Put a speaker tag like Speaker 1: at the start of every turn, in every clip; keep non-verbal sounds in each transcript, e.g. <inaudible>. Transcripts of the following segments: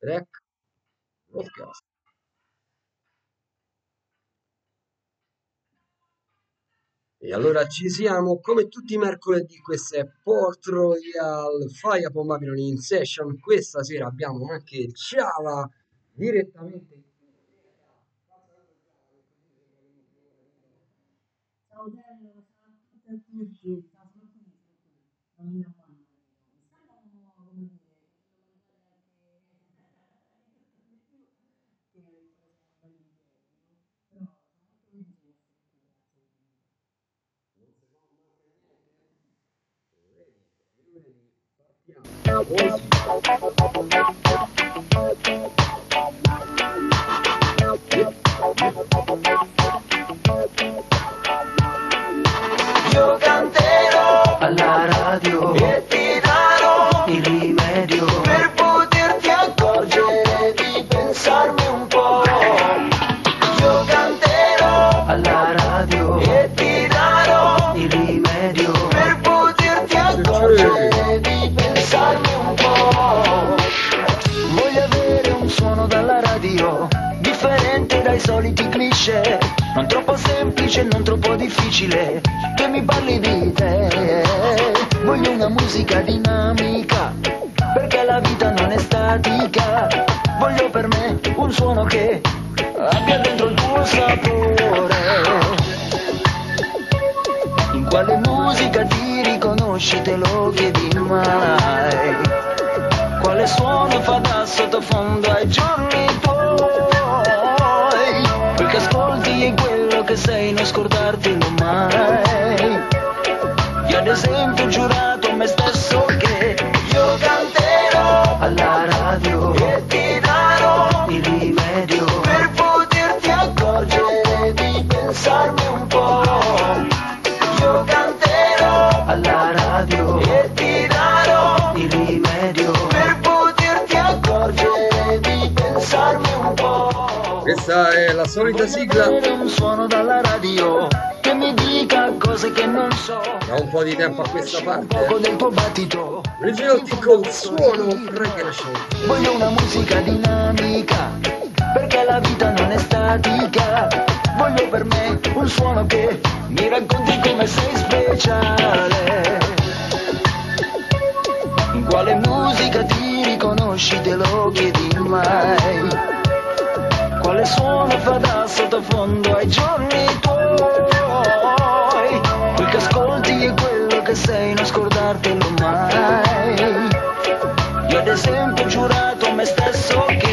Speaker 1: Rec podcast. E allora ci siamo come tutti i mercoledì, questo è Port Royal Fire Upon Babylon in session. Questa sera abbiamo anche Ciava direttamente.
Speaker 2: Ciao bello, ciao a tutti e a tutti, Yo
Speaker 3: cantero a la radio, he tirado y remedio per poterti accorgere. Dai soliti cliché, non troppo semplice, non troppo difficile, che mi parli di te. Voglio una musica dinamica, perché la vita non è statica. Voglio per me un suono che abbia dentro il tuo sapore. In quale musica ti riconosci, te lo chiedi mai? Quale suono fa da sottofondo ai giorni tuoi? Che sei, non scordartelo mai. Io ad esempio ho giurato a me stesso che io canterò alla radio e ti darò il rimedio per poterti accorgere di pensarmi un
Speaker 1: Questa è la solita sigla
Speaker 3: un suono dalla radio che mi dica cose che non so.
Speaker 1: da un po' di tempo a questa parte.
Speaker 3: poco del tuo battito.
Speaker 1: Original Tickle suono show.
Speaker 3: Voglio una musica dinamica, perché la vita non è statica. Voglio per me un suono che mi racconti come sei speciale. In quale musica ti riconosci, te lo chiedi mai? Quale suono fa da sottofondo ai giorni tuoi? Quel che ascolti è quello che sei, non scordartelo mai. Io ad esempio ho giurato a me stesso che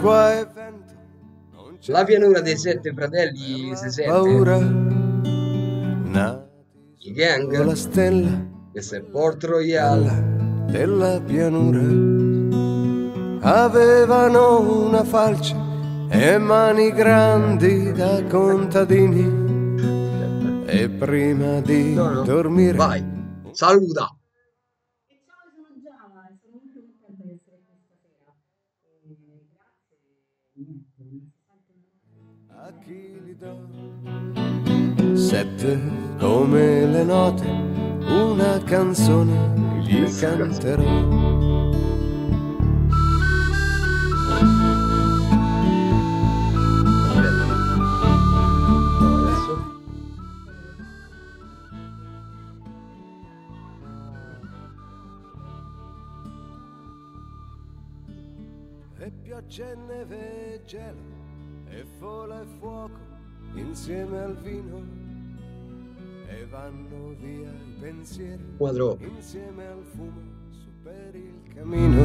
Speaker 4: acqua e vento.
Speaker 1: La pianura dei sette fratelli si sente.
Speaker 4: paura. Nati
Speaker 1: I gang.
Speaker 4: la stella
Speaker 1: Questo è Port Royal.
Speaker 4: della pianura. Avevano una falce e mani grandi da contadini. E prima di
Speaker 1: No, no.
Speaker 4: dormire
Speaker 1: Vai. Saluta.
Speaker 4: Sette come le note, una canzone gli canterò. E pioggia e neve e gelo, e fola e fuoco insieme al vino. E vanno via i pensieri
Speaker 1: Quadro.
Speaker 4: insieme al fumo su per il camino.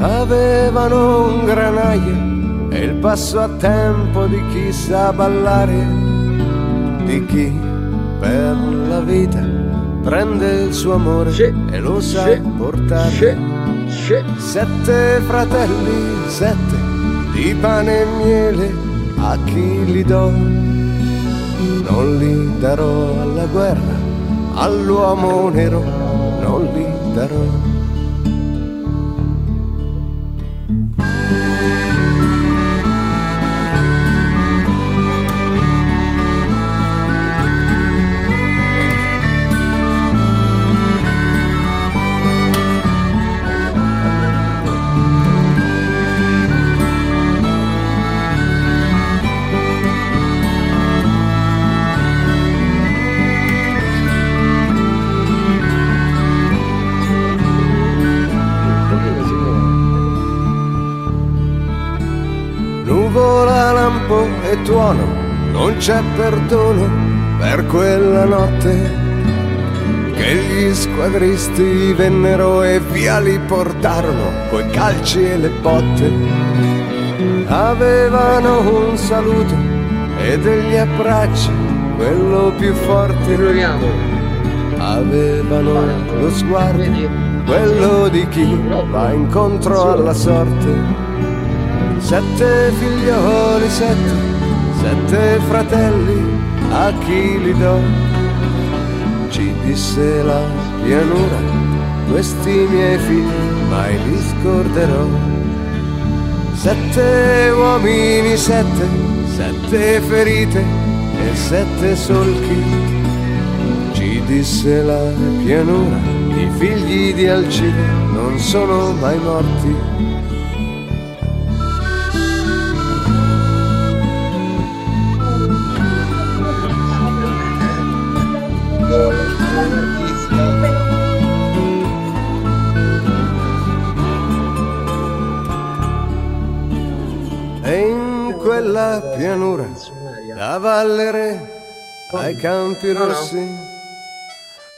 Speaker 4: Avevano un granaio e il passo a tempo di chi sa ballare, di chi per la vita prende il suo amore
Speaker 1: Sì,
Speaker 4: e lo sa
Speaker 1: sì,
Speaker 4: portare.
Speaker 1: Sì.
Speaker 4: Sette fratelli, sette di pane e miele, a chi li do? Non li darò alla guerra, all'uomo nero, non li darò. E tuono, non c'è perdono per quella notte che gli squadristi vennero e via li portarono coi calci e le botte. Avevano un saluto e degli abbracci, quello più forte.
Speaker 1: Proviamo.
Speaker 4: Avevano lo sguardo, quello di chi va incontro alla sorte. Sette figlioli, sette, sette fratelli, a chi li do? Ci disse la pianura, questi miei figli mai li scorderò. Sette uomini, sette, sette ferite e sette solchi. Ci disse la pianura, i figli di Alcide non sono mai morti. Pianura, da Vallere ai Campi. Rossi,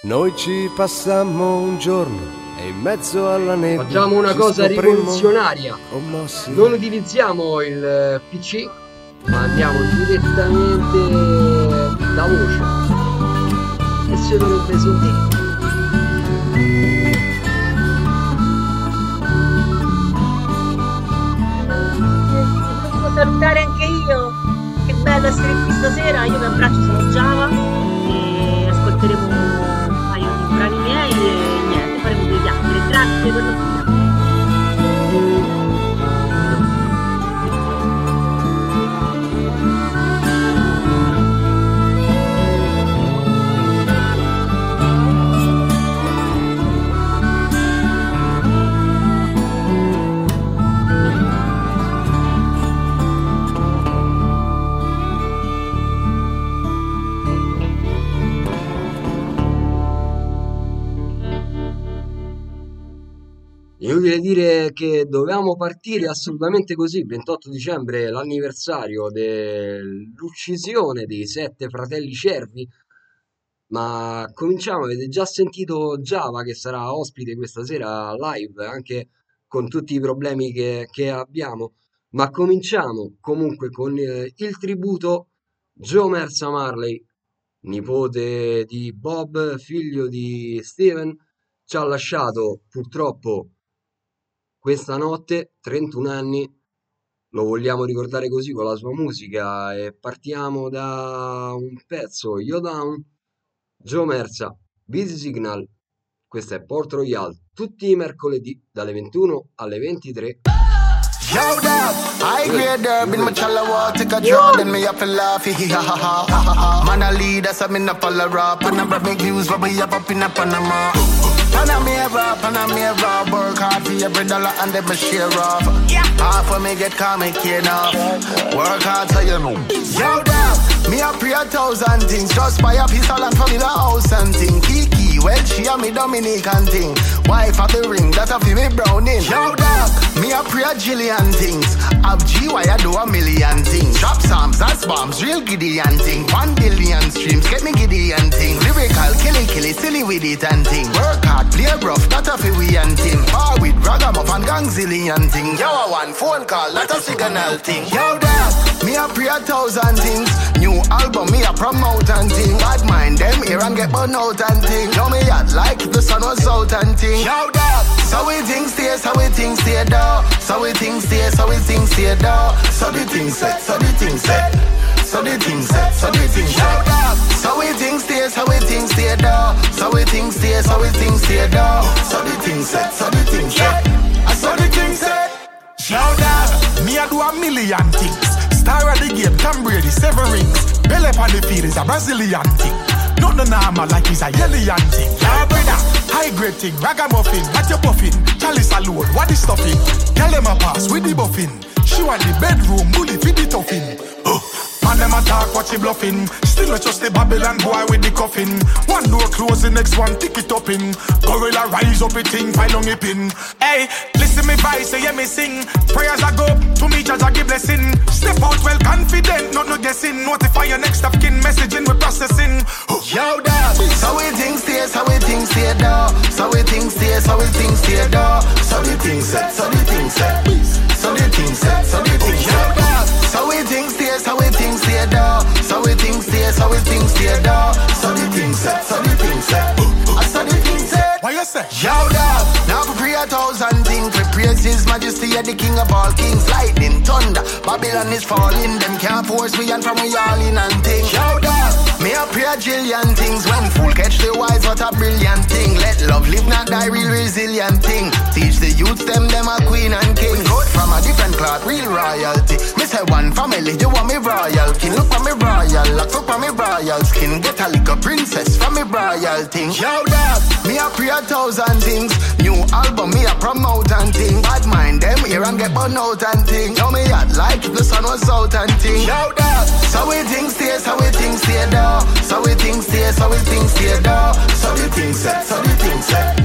Speaker 4: noi ci passammo un giorno e in mezzo alla nebbia
Speaker 1: Facciamo una cosa rivoluzionaria.
Speaker 4: commossi.
Speaker 1: Non utilizziamo il eh, PC, ma andiamo direttamente da voce. E si dovrebbe sentire.
Speaker 5: Salutare anche. Bello essere qui stasera. Io vi abbraccio, sono Giava e ascolteremo un paio di brani miei e niente, faremo due chiacchiere. Grazie per l'ospitalità.
Speaker 1: Inutile dire che dovevamo partire assolutamente così, 28 dicembre, l'anniversario dell'uccisione dei sette fratelli cervi, ma cominciamo, avete già sentito Java che sarà ospite questa sera live, anche con tutti i problemi che, che abbiamo, ma cominciamo comunque con eh, il tributo. Joe Mersa Marley, nipote di Bob, figlio di Steven, ci ha lasciato purtroppo questa notte, 31 anni, lo vogliamo ricordare così con la sua musica e partiamo da un pezzo, Yo Down, Joe Mersa, Busy Signal, questo è Port Royal, tutti i mercoledì dalle 21 alle 23.
Speaker 6: Yo, dog, I grade there, been my chalawa, take a draw, then me up and laugh, <laughs> ha ha ha ha ha. Man, a lead, that's a me not follow up, and I'm bring views, but we up up in a Panama. Panamera, Panamera, work hard for every dollar and then me share off. Half of me get comic enough. Work hard so you know. Yo, dog, me a pray a thousand things, just buy a piece of land for me the house and thing. Kiki, well, she a me Dominican thing. Wife of the ring, that a fi me browning. Yo, dog, me a pray a jillion things. Have G, why I do a million things. Drop psalms, that's bombs, real Gideon thing. One billion streams, get me Gideon thing. Lyrical, killy, killy, silly with it and thing. Work hard, play rough, that a fi we and thing. Par with ragamuffin, gangzillion thing. Yo, one phone call, that a signal thing. Yo, dog, me a pray a thousand things. New album, me a promote and thing. Bad mind, them here and get burn out and thing. Yo, me at like the sun was out and thing. Yo, dog, so we think stay, so we think stay, dog. So we think stay, so we think stay, dog. So the thing set, so the thing set. So the thing set, so the thing set. So we think stay, so we think stay, dog. So we think stay, so we think stay, dog. So the thing set, so the thing set. I saw the thing set.
Speaker 7: Shout out, me I do a million things. Star of the game, Tom Brady, seven rings. Belly on the field is a Brazilian thing. Not the normal like he's a alien thing. Yeah, brother, high grade thing, ragamuffin, what you buffing? Chalice alone, what is stuffing? Tell them a pass with the buffing. She want the bedroom, bully feed the toffin. Uh. Man, them attack, what she bluffing. Still not just the Babylon boy with the coffin. One door close, the next one tick it up in. Gorilla rise up, it thing, find on it pin. Hey, listen me voice, say yeah me sing. Prayers I go to me, judge I give blessing. Step out well confident, not no guessing. Notify your next of kin, messaging we processing.
Speaker 6: Yo, dog. So we think stay, so we think stay, dog. So we think stay, so we think stay, dog. So the thing set, so the thing set. So the thing set, so the thing set. Stay. So we think stay, so we think stay, dog. So the thing set, so the thing set. I saw the thing set.
Speaker 7: What you say?
Speaker 6: Yo, dog, now we pray a thousand things. We praise His Majesty, the King of all kings. Lightning, thunder, Babylon is falling. Them can't force we and from we all in and thing. Yo, dog, me a pray a jillion things. When fool catch the wise, what a brilliant thing. Let love live, not die, real resilient thing. Teach the youth them, them a queen and king. Cut from a different cloth, real royalty. Me say one family, you want me royal king. Look for me royal, look for me royal skin. Get a little princess from me royal thing. Yo, dog, me a pray a thousand things. New album, me a promote and thing. Bad mind, them here and get burn out and thing. Yo, me hot like if the sun was out and thing. Yo, dog, so we think stay, so we think stay, dog. So we think stay, so we think stay, dog. So the thing set, so the thing set.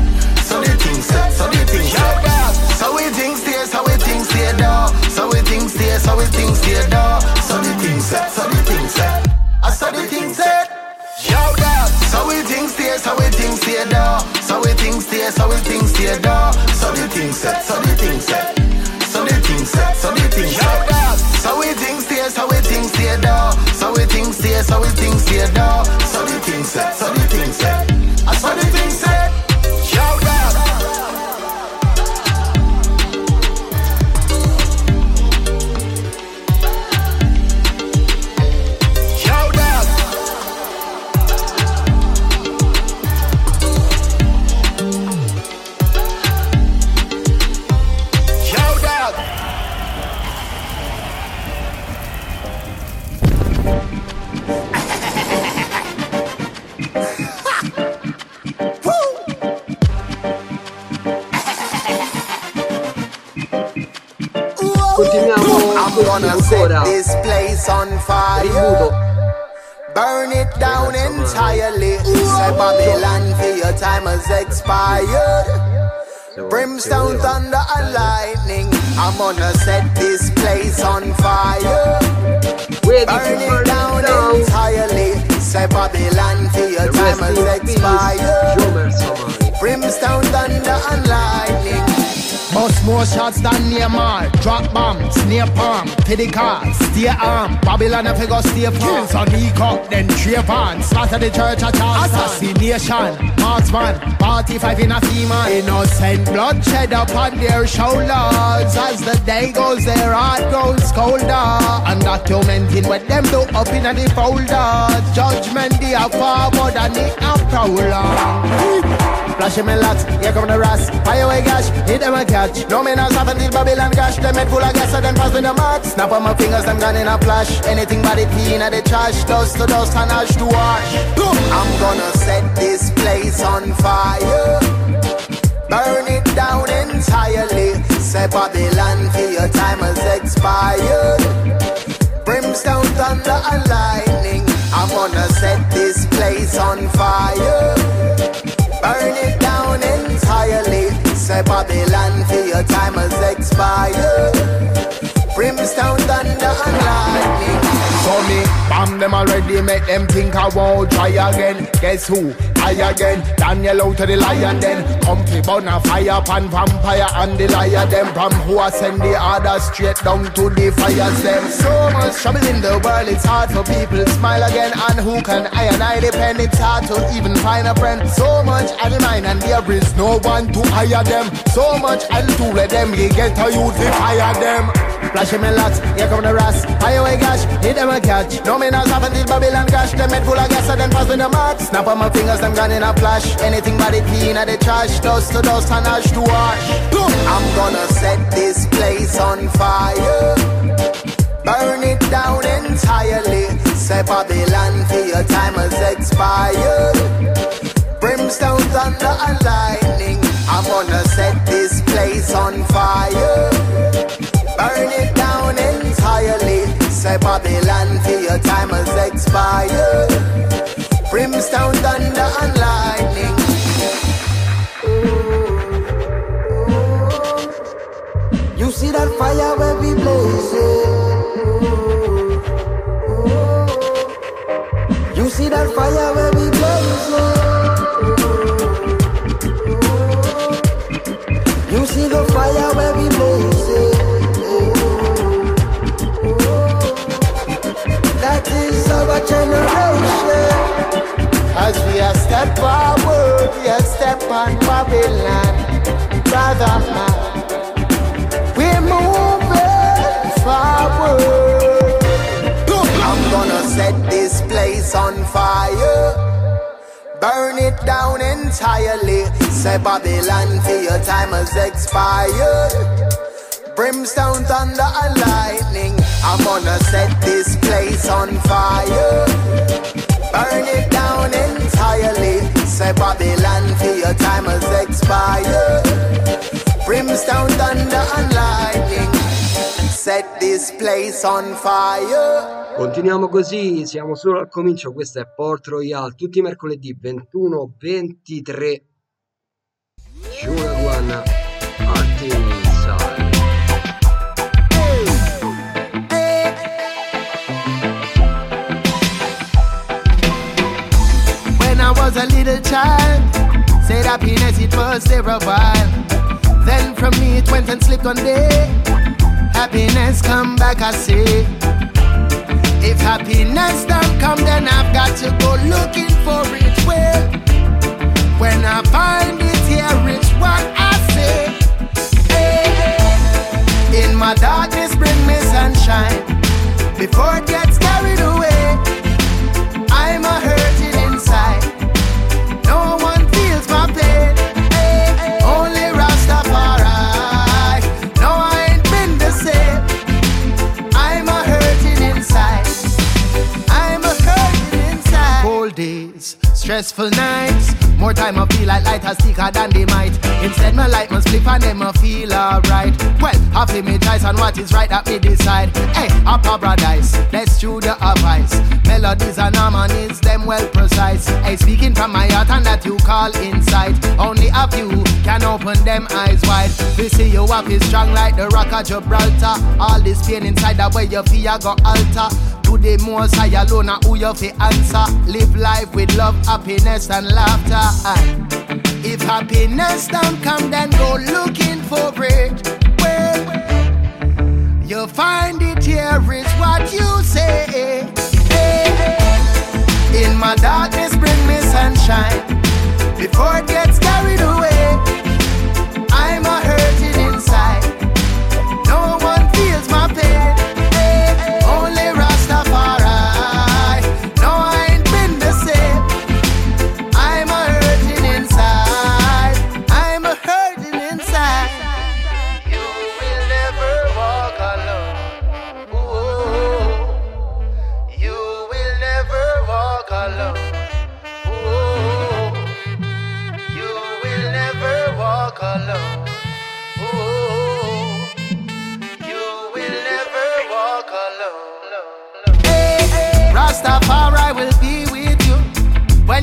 Speaker 6: So the thing set, so the thing set. So we think stay, so we think stay, dog. So we think stay, so we think stay, dog. So the thing set, so the thing set. I saw the thing set. Yo, dog. So we think stay, so we think stay, dog. So we think stay, so we think stay, dog. So the thing set, so the thing set. So the thing set, so the thing set. So we think stay, so we think stay, dog. So we think stay, so we think stay, dog. So the thing set, so the thing set. I saw the thing set.
Speaker 1: Continuiamo
Speaker 6: I'm gonna set this place on fire.
Speaker 1: Tributo.
Speaker 6: Burn it down entirely. Say Babylon for your time has expired. Brimstone, thunder, and lightning. I'm gonna set this place on fire. Burn it down entirely. Say Babylon for your time has expired. Brimstone, thunder, and lightning.
Speaker 8: Bust more shots than Neymar. Drop bombs, near palm, the car, stay arm. Babylon if you go stay farm. Kills on e-cup, then trip on. Slaughter the church at Charleston. Assassination, marksman, party five in a female. Innocent bloodshed upon their shoulders. As the day goes, their heart grows colder. Undocumented what them do up in the folder. Judgment they are far more than the prolong. Flashing me lots, here come the rats. Fire away gash, hit them a catch. No me not stop until Babylon cash. Them head full of gas, so them pass me the max. Snap on my fingers, them gone in a flash. Anything but it clean at the trash. Dust to dust and ash to ash. I'm gonna set this place on fire. Burn it down entirely. Say Babylon for your time has expired. Brimstone, thunder, and lightning. I'm gonna set this place on fire. Burn it down entirely. Say Babylon for your time has expired. Brimstone, thunder, and lightning. So me bomb them already, make them think I won't try again. Guess who? I again. Daniel out to the lion then. Company burn a fire pan vampire and the liar them. From who I send the order straight down to the fires them. So much trouble in the world, it's hard for people to smile again. And who can I and I depend? It's hard to even find a friend. So much the mine and there is no one to hire them. So much I'll do let them, you get a youth, fire them. Flashing me lots, here come the rats. High away gash, hit them a catch. No me not stop until Babylon cash. Them head full of gas, so then pass me the max. Snap on my fingers, them gone in a flash. Anything but it clean at the trash. Dust to dust and ash to ash. I'm gonna set this place on fire. Burn it down entirely. Say Babylon for your time has expired. Brimstone, thunder, and lightning. I'm gonna set this place on fire. Burn it down entirely. Say Babylon for your time has expired. Brimstone, thunder, and lightning. You see that fire where we blazing. You see that fire where As we are step forward, we are step on Babylon. Brother man, we're moving forward. I'm gonna set this place on fire. Burn it down entirely. Say Babylon for your time has expired. Brimstone, thunder, and lightning. I'm gonna set this place on fire. Burn it down entirely. Say Babylon for your time has expired. Brimstone, thunder, and lightning. Set this place on fire.
Speaker 1: Continuiamo così, siamo solo al comincio, questo è Port Royal, tutti i mercoledì 21-23. Shuraguan
Speaker 8: was a little child, said happiness it was there a while. Then from me it went and slipped one day. Happiness come back, I say. If happiness don't come, then I've got to go looking for it. Well, when I find it here, it's what I say. Hey, in my darkness, bring me sunshine before it gets carried away. Stressful nights. More time I feel like light has thicker than the might. Instead, my light must flip and them I feel alright. Well, I happy me choice on what is right that me decide. Hey, a paradise, let's chew the advice. Melodies and harmonies, them well precise. Hey, speaking from my heart and that you call insight. Only a few can open them eyes wide. We see you up is strong like the rock of Gibraltar. All this pain inside that way you feel go alter. To the most high alone, and who you fi answer. Live life with love, happiness, and laughter. Aye. If happiness don't come, then go looking for it. Well, you'll find it here is what you say. In my darkness, bring me sunshine before it gets carried away.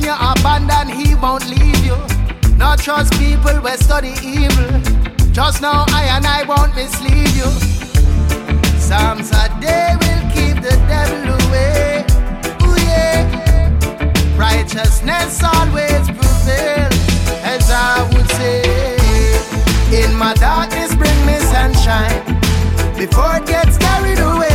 Speaker 8: When you're abandoned, he won't leave you. Not trust people who study evil. Just know I and I won't mislead you. Psalms a day will keep the devil away. Ooh, yeah. Righteousness always prevails, as I would say. In my darkness, bring me sunshine before it gets carried away.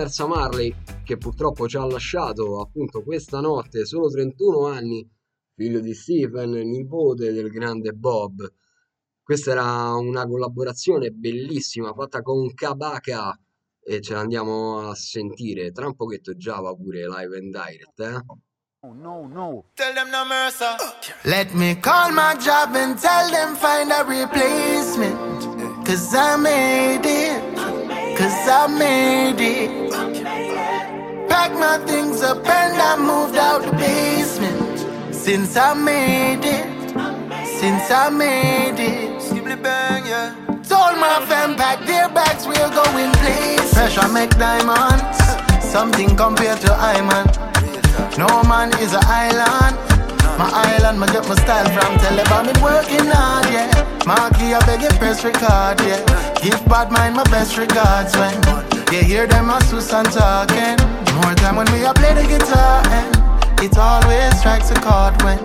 Speaker 1: Jomer Samarley che purtroppo ci ha lasciato appunto questa notte, solo 31 anni, figlio di Stephen, nipote del grande Bob. Questa era una collaborazione bellissima fatta con Kabaka e ce l'andiamo a sentire tra un pochetto Java pure live and direct, eh?
Speaker 7: Tell them no mercy.
Speaker 8: Let me call my job and tell them find a replacement. Cause I made it. Cause I made it. Pack my things up and I moved out the basement. Since I made it. Since I made it. Told my fam pack their bags, we're going place. Pressure make diamonds. Something compared to Iman. No man is an island. My island, my get my style from Telebam, it working hard, yeah. Marky, I beg you press record, yeah. Give bad mind my best regards when you hear them a Susan talking. More time when we a play the guitar, and it always strikes a chord when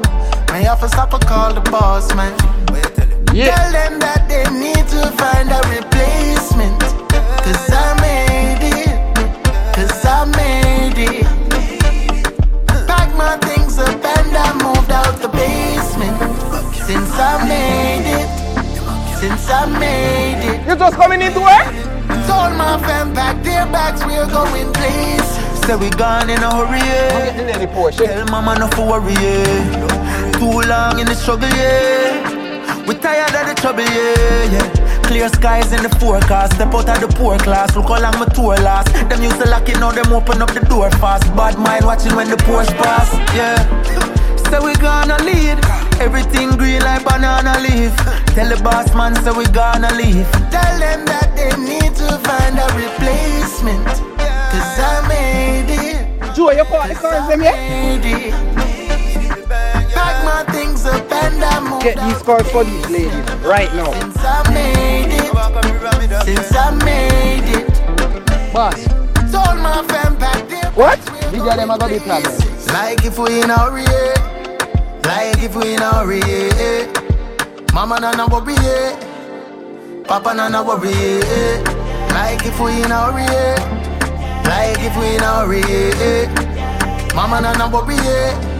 Speaker 8: may have to stop a call the boss, man.
Speaker 1: Yeah.
Speaker 8: Tell them that they need to find a replacement. Cause I made it. Since I made it.
Speaker 9: You just coming into work?
Speaker 8: Told my fam pack their bags, we're going place.
Speaker 6: Say we gone in a hurry, yeah.
Speaker 9: Get Porsche.
Speaker 6: Tell mama not to worry, yeah. Too long in the struggle, yeah. We tired of the trouble, yeah, yeah. Clear skies in the forecast. Step out of the poor class. Look how long my tour last. Them used to lock it, now them open up the door fast. Bad mind watching when the Porsche pass, yeah. Say we gonna lead. Everything green like banana leaf. Tell the boss man, say we gonna leave.
Speaker 8: Tell them that they need to find a replacement. Cause I made it.
Speaker 9: Joe, you caught the cars them yet?
Speaker 8: Made. Pack my things up and I moved
Speaker 9: Get these
Speaker 8: out
Speaker 9: cars for these ladies right now.
Speaker 8: Since I made it. Since I made it.
Speaker 9: Boss,
Speaker 8: Told my fam back there.
Speaker 9: what? Big them are gonna be problem.
Speaker 8: Like if we in a hurry, yeah. Like if we not real. Eh. Mama not worry. Eh. Papa not worry. Eh. Like if we not real. Eh. Like if we not real. Eh. Mama not worry. Eh.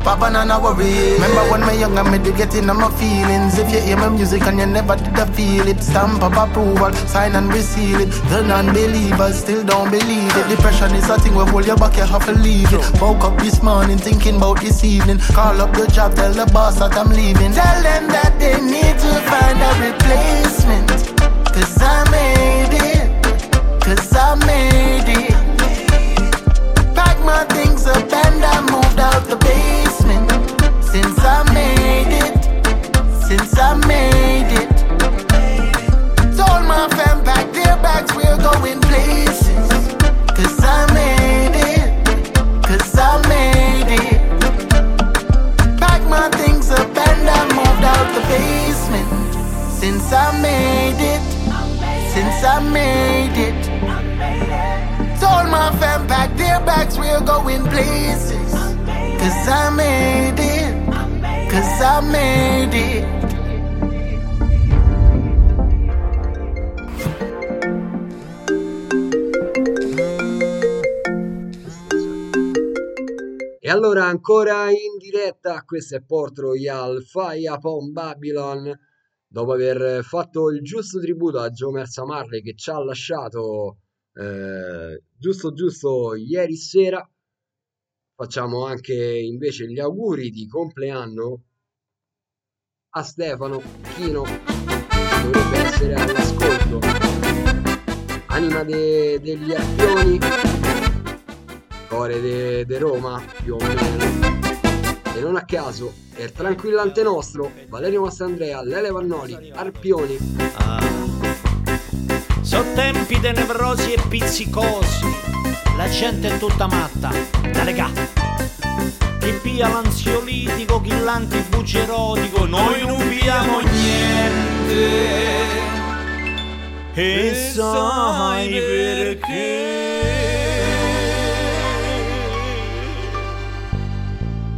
Speaker 8: Papa nana worry. Remember when me young and me did get in on my feelings? If you hear my music and you never did a feel it Stamp of approval, sign and reseal it. The non-believers still don't believe it. Depression is a thing where hold your back, you have to leave it. Woke up this morning thinking about this evening. Call up the job, tell the boss that I'm leaving. Tell them that they need to find a replacement. Cause I made it. Cause I made it. Pack my things up and I moved out the basement. Since I made it, since I made it. Told my fam pack their bags, we're going places. Cause I made it, cause I made it. Pack my things up and I moved out the basement. Since I made it, since I made it. Told my fam pack their bags, we're going places. Cause I made it. Cause I made it.
Speaker 1: E allora ancora in diretta, questo è Port Royal Fire upon Babylon. Dopo aver fatto il giusto tributo a Joe Mersa Marley che ci ha lasciato eh, giusto giusto ieri sera, facciamo anche invece gli auguri di compleanno a Stefano Chino, dovrebbe essere all'ascolto. Anima de- degli arpioni, core de, de Roma più o meno. E non a caso, è il tranquillante nostro, Valerio Mastandrea, Lele Vannoli, Arpioni.
Speaker 10: So tempi tenebrosi e pizzicosi, la gente è tutta matta, da legà. Chi pia l'ansiolitico, chi l'antibucce erotico, noi non piamo niente. E sai perché?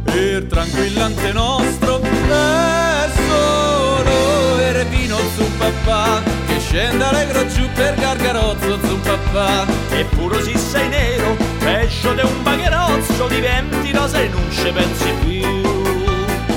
Speaker 11: Il tranquillante nostro è solo il vino su papà che scende allegro giù per gargarozzo su papà
Speaker 10: Eppure se sei nero, peggio di un bagherozzo, diventi rosa e non ci pensi più.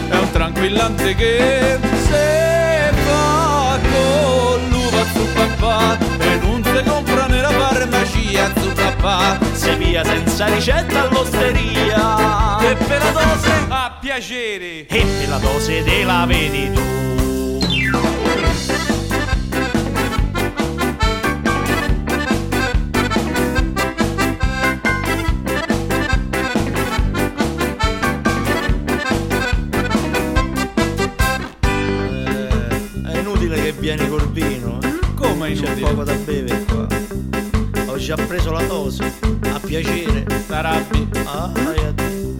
Speaker 11: è un tranquillante che se fa con l'uva su papà e non si compra nella farmacia su papà
Speaker 10: Se via senza ricetta all'osteria.
Speaker 11: e per la dose a piacere
Speaker 10: E per la dose te la vedi tu. Vieni col vino. eh.
Speaker 11: come
Speaker 10: C'è
Speaker 11: inutile
Speaker 10: poco da bere qua. Ho già preso la dose. A piacere.
Speaker 11: Tarabbi
Speaker 10: Ah, vai a te.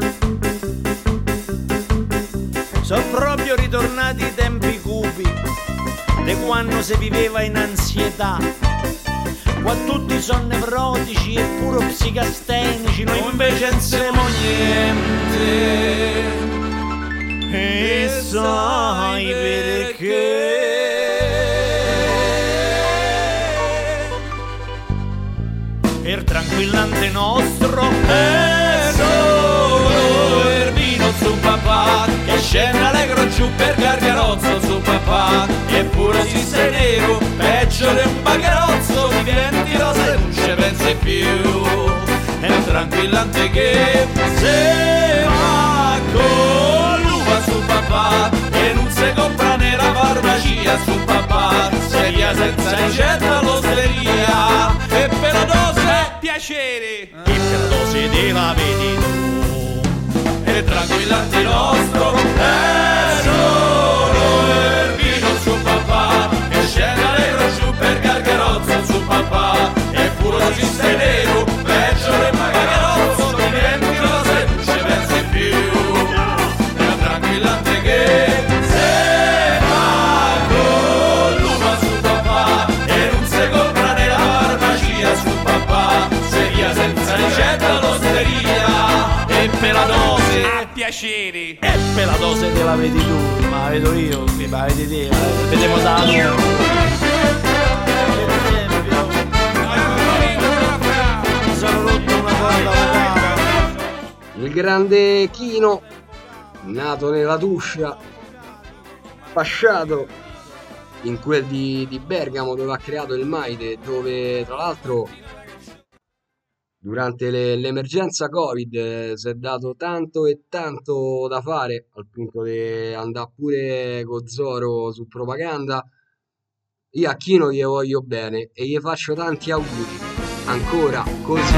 Speaker 10: Sono proprio ritornati i tempi cupi, di quando si viveva in ansietà. Qua tutti sono nevrotici e pure psicastenici, noi invece non siamo niente. E sai perché? Il tranquillante nostro
Speaker 11: è solo il vino su papà che scende allegro giù per gargarozzo su papà eppure si sei nero peggio di un bagherozzo diventi rosa e non ci pensi più. È un tranquillante che se va con l'uva su papà e non si compra nella farmacia su papà se via senza ricetta all'osteria e per la dose piacere.
Speaker 10: E dose te la vedi tu.
Speaker 11: e tranquillante nostro è solo il vino su papà. Che scende allegro giù per gargarozzo su papà. E pure si stai piacere
Speaker 10: E per la dose te la vedi tu, ma la vedo io, mi la vedi. Te, vediamo da.
Speaker 1: Il grande Chino, nato nella Tuscia, fasciato in quel di, di Bergamo dove ha creato il Maide, dove tra l'altro durante le- l'emergenza Covid eh, si è dato tanto e tanto da fare al punto di andare pure con Zoro su propaganda. Io a Chino gli voglio bene e gli faccio tanti auguri. Ancora così.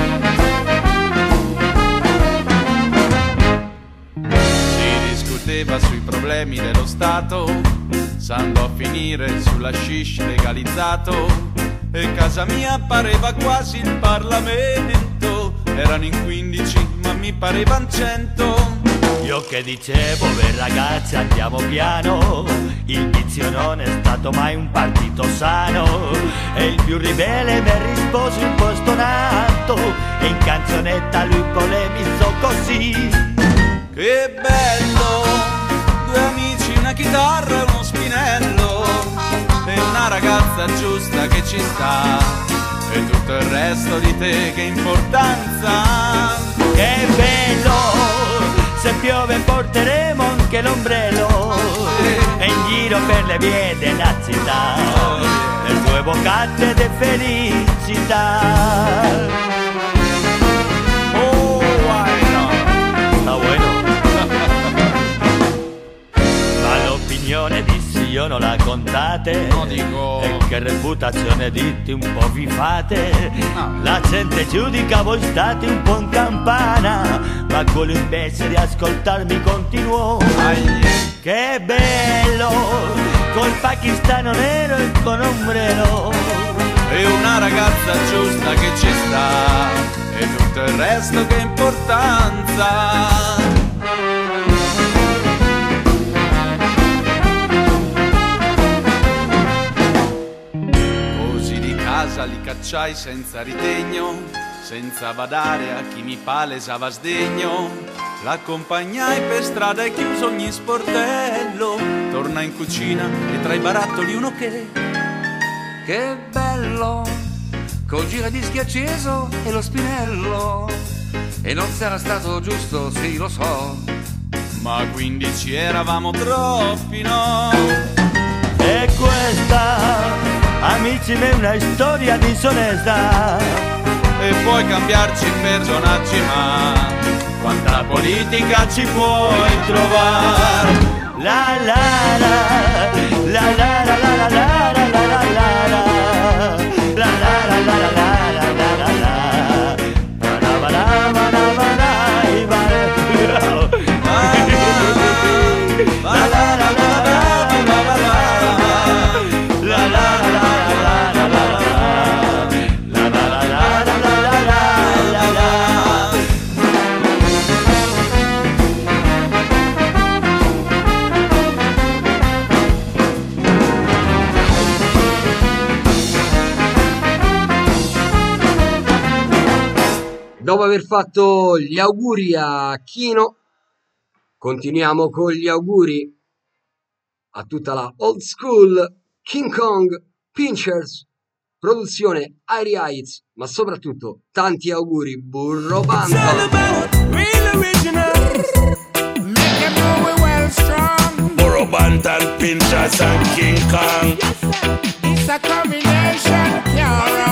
Speaker 11: Si discuteva sui problemi dello Stato, s'andò a finire sulla shish legalizzato e casa mia pareva quasi il Parlamento. Erano in 15 ma mi parevan 100.
Speaker 10: Io che dicevo, per ragazzi andiamo piano,
Speaker 12: Il vizio non è stato mai un partito sano. E il più ribelle mi rispose un po' stonato E in canzonetta lui polemizzò così.
Speaker 11: Che bello, due amici, una chitarra e uno spinello. E una ragazza giusta che ci sta E tutto il resto di te che importanza!
Speaker 12: Che bello, se piove porteremo anche l'ombrello. E in giro per le vie della città. Le tue boccate di felicità.
Speaker 11: Oh, why <laughs>
Speaker 12: io non la contate.
Speaker 11: No, dico-
Speaker 12: E che reputazione ditti un po' vi fate.
Speaker 11: No.
Speaker 12: La gente giudica voi state un po' in campana Ma quello invece di ascoltarmi continuò Che bello Col pakistano nero e con ombrello.
Speaker 11: E una ragazza giusta che ci sta E tutto il resto che importanza casa li cacciai senza ritegno, senza badare a chi mi palesava sdegno. L'accompagnai per strada e chiuso ogni sportello. Torna in cucina e tra i barattoli uno che. Che bello! Col giradischi acceso e lo spinello. E non sarà stato giusto, sì, lo so. Ma 15 eravamo troppi, no?
Speaker 12: E questa, amici, è una storia disonesta
Speaker 11: E puoi cambiarci personaggi, ma quanta politica ci puoi trovare?
Speaker 12: La la la la la la la la la la La la la la la la la
Speaker 1: aver fatto gli auguri a Kino, continuiamo con gli auguri a tutta la old school King Kong Pinchers, produzione Airy Heights, ma soprattutto tanti auguri Burro Banda.
Speaker 13: Burro Bantan, Pinchas and King Kong.
Speaker 14: It's a combination, can't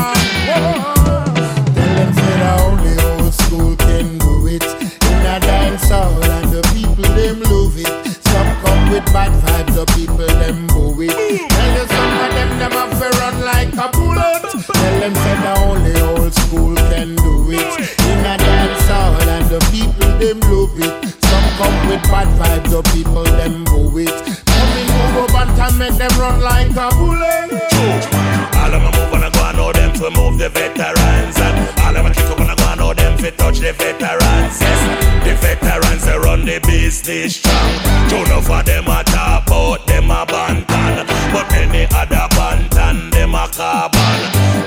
Speaker 14: a dance and the people them love it. Some come with bad vibes, the people them boo it. Tell you some of them them have to run like a bullet. Tell them say the only old school can do it. In a dance hall and the people them love it. Some come with bad vibes, the people them boo it. Come in, move up and make them run like a bullet.
Speaker 13: All of them move and go and know them to move the veterans. And all of them kick up and go and know them to touch the veterans. The business strong. Two enough of them a talk about them a bantan. But many other bantan, them a carbon.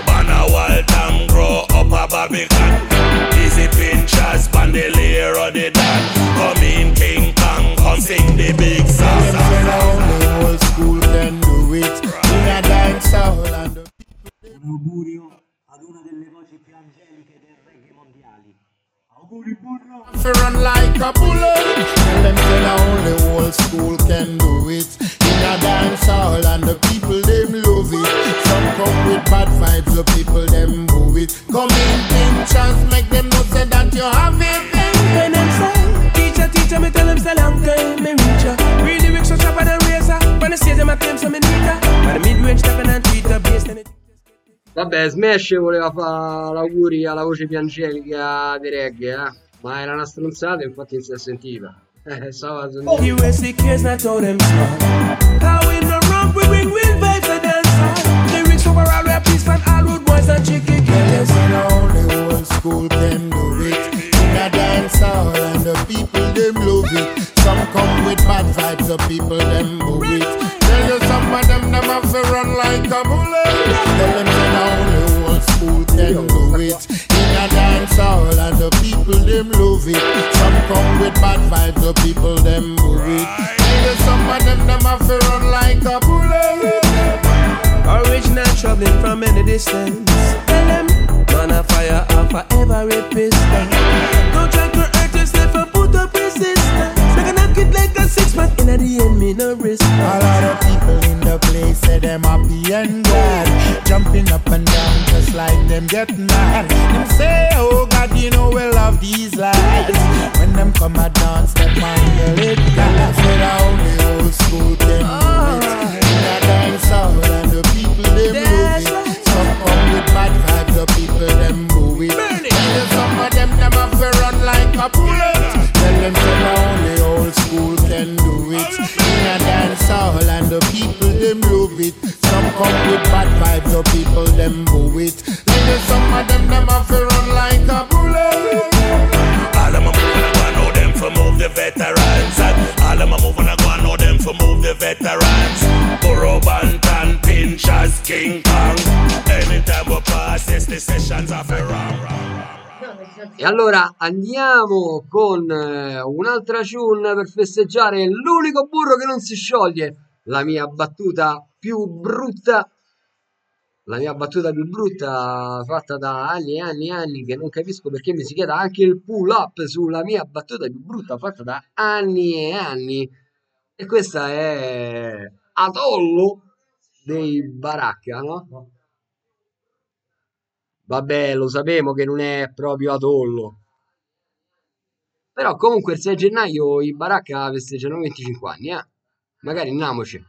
Speaker 13: Banner Waltham grow up a Barbican. Easy pinchers, bandolier or the dan. Come in King Kong, come sing the big song.
Speaker 14: Them say the only old school can do it. In a dance hall and the
Speaker 12: Un
Speaker 14: fi run like a bullet. Tell them say the only old school can do it. In a dance hall and the people them love it. Some come with bad vibes, the people them boo it. Come in, pinchers, make them know say that you have it.
Speaker 15: When them say, teacher, teacher, me tell them say long time me reach ya. Real lyrics so sharper than razor. When I say them, I claim so me need ya. But the mid-range stepping and tweeter based on it.
Speaker 1: Vabbè, Smash voleva fare l'auguri alla voce più angelica di reggae, eh? Ma era una stronzata, infatti non si è sentita. Eh, stava a sentire.
Speaker 15: USA cares not how them smart. How in the rump we bring real vibes to dance. Lyrics overall we are peace and all road boys and chicken
Speaker 14: Them
Speaker 15: killers.
Speaker 14: say the only old school can do it. In a dance hall and the people them love it. Some come with bad vibes, the people them boo it. Tell you some of them, them have to run like a bullet. Tell them say only old school can do it. Hall and the people them love it. Some come with bad vibes, the people them move it. Tell some of them, them have to run like a bullet.
Speaker 15: Original troubling from any distance. Tell them, man a fire off forever resistance. Don't try to hurt yourself it like a six pack in the end, me no risk.
Speaker 14: A lot of people in the place say them happy and glad, jumping up and down just like them get mad. Them say, oh God, you know we love these lads. When them come a dance, them handle it glad. So the only old school them do oh. it. In a dance hall and the people them move it. Some come with bad vibes, the people them move it. Some of them them have to run like a bullet. Come with bad vibes, the people them move it. Them some of them them have to run like a bullet.
Speaker 13: All of my moving I go know them for move the veterans and all of my moving I go know them for move the veterans Burrow Bantan, Pinchers, King Kong Anytime we pass this the sessions are for wrong
Speaker 1: E allora andiamo con eh, un'altra tune per festeggiare l'unico burro che non si scioglie. La mia battuta più brutta. La mia battuta più brutta fatta da anni e anni e anni che non capisco perché mi si chieda anche il pull up sulla mia battuta più brutta fatta da anni e anni. E questa è Atollo dei Baracca, no? Vabbè, lo sapevo che non è proprio Atollo. Però comunque il 6 gennaio i Baracca festeggiano 25 anni, eh? Magari andiamoci.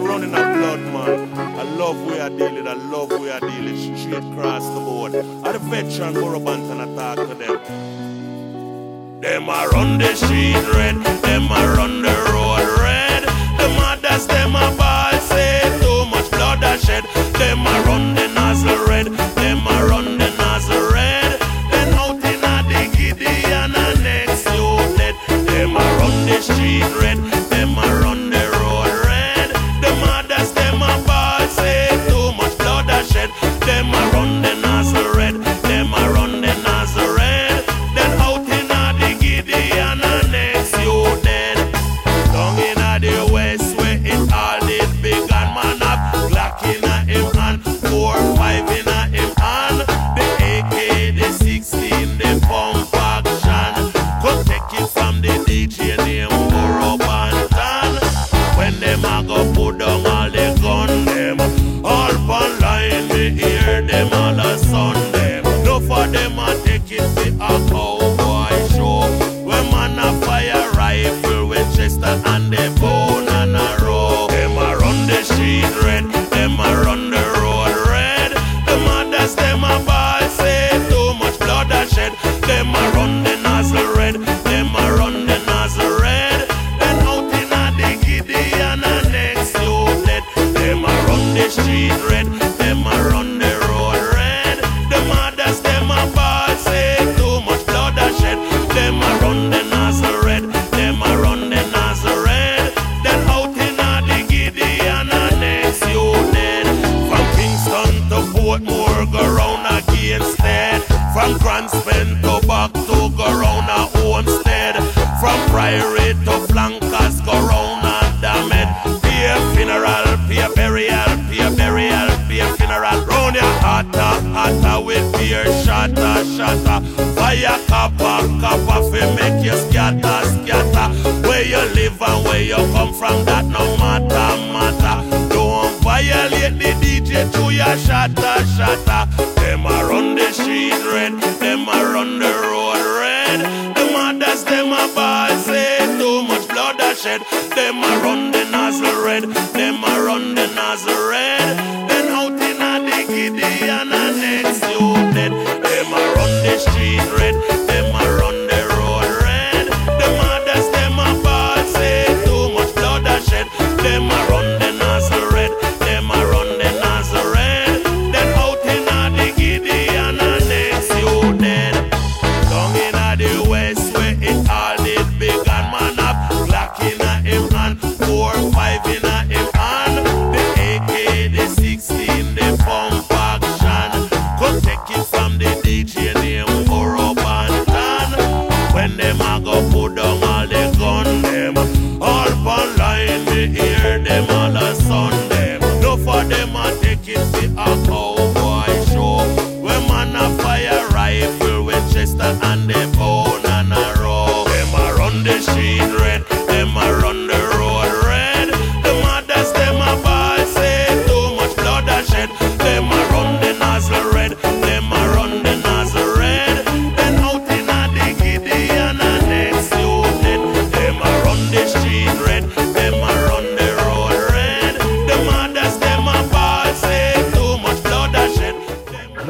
Speaker 13: Running blood, man. I love where I deal it. I love where I deal it. Straight across the board. I veteran go and to them. Them the street red. Them the road red ask them.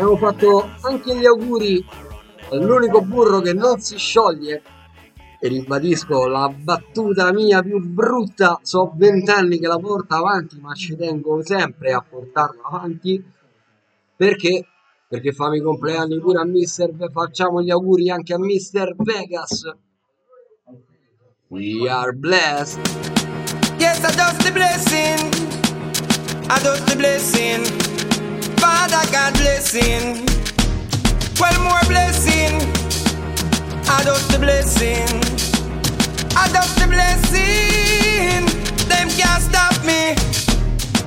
Speaker 1: Abbiamo fatto anche gli auguri all'unico burro che non si scioglie. E ribadisco la battuta mia più brutta, so vent'anni che la porto avanti, ma ci tengo sempre a portarla avanti. Perché? Perché famo i compleanni pure a Mister facciamo gli auguri anche a Mister Vegas. We are blessed.
Speaker 16: Yes, I just the blessing. I just the blessing. Father God blessing. Well, more blessing. Just the blessing. Just the blessing. Them can't stop me.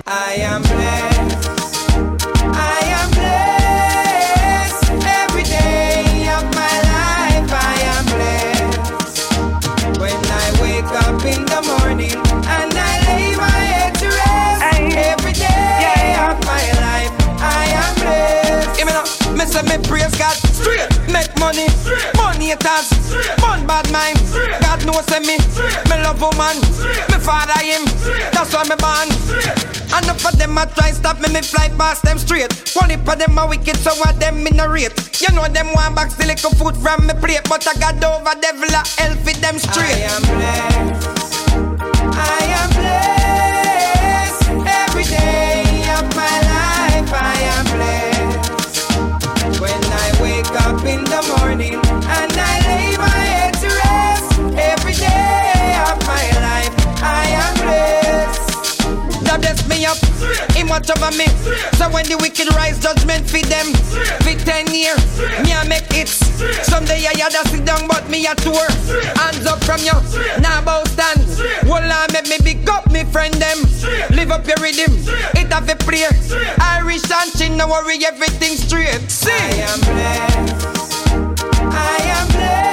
Speaker 16: I am blessed. I am say me praise God straight, make money, money it has, fun bad mind. God knows say me, me love woman, me father him, that's why me born. Enough of them a try stop me, me fly past them straight. One heap of them a wicked, so what them in a rate. You know them want back the little food from me plate, but I got over devil a hell fit them straight. I am blessed. I am blessed. Every day watch over me. So when the wicked rise, judgment feed them. For ten years, me I make it. Someday I had to sit down, but me a tour. Hands up from you, now bow stand. Hold on, make me big up me friend them. Live up your rhythm, it have a prayer. Irish and chin, no worry, everything straight. See, I am blessed. I am blessed.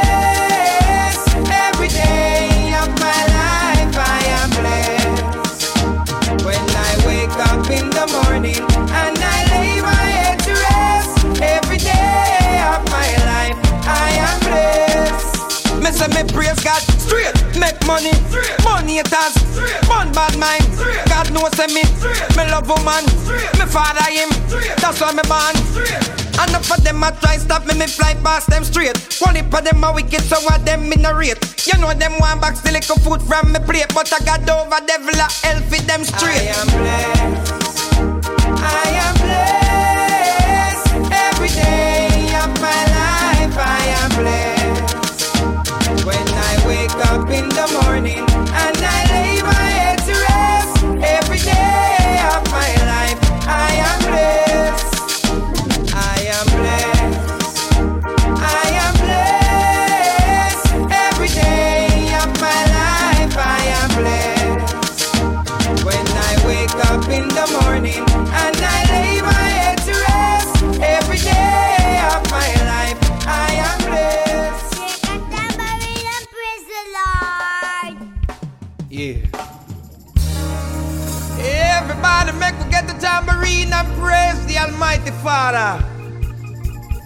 Speaker 16: Money, money has, fun bad mind. God knows me, me love woman, me father him, that's why me born. Enough of them a try stop me, me fly past them straight. One heap of them a wicked, so what them in a rate. You know them want back the little food from me plate, but I got over devil a hell fit them straight. I am blessed. I am blessed. Tambourine and praise the Almighty Father.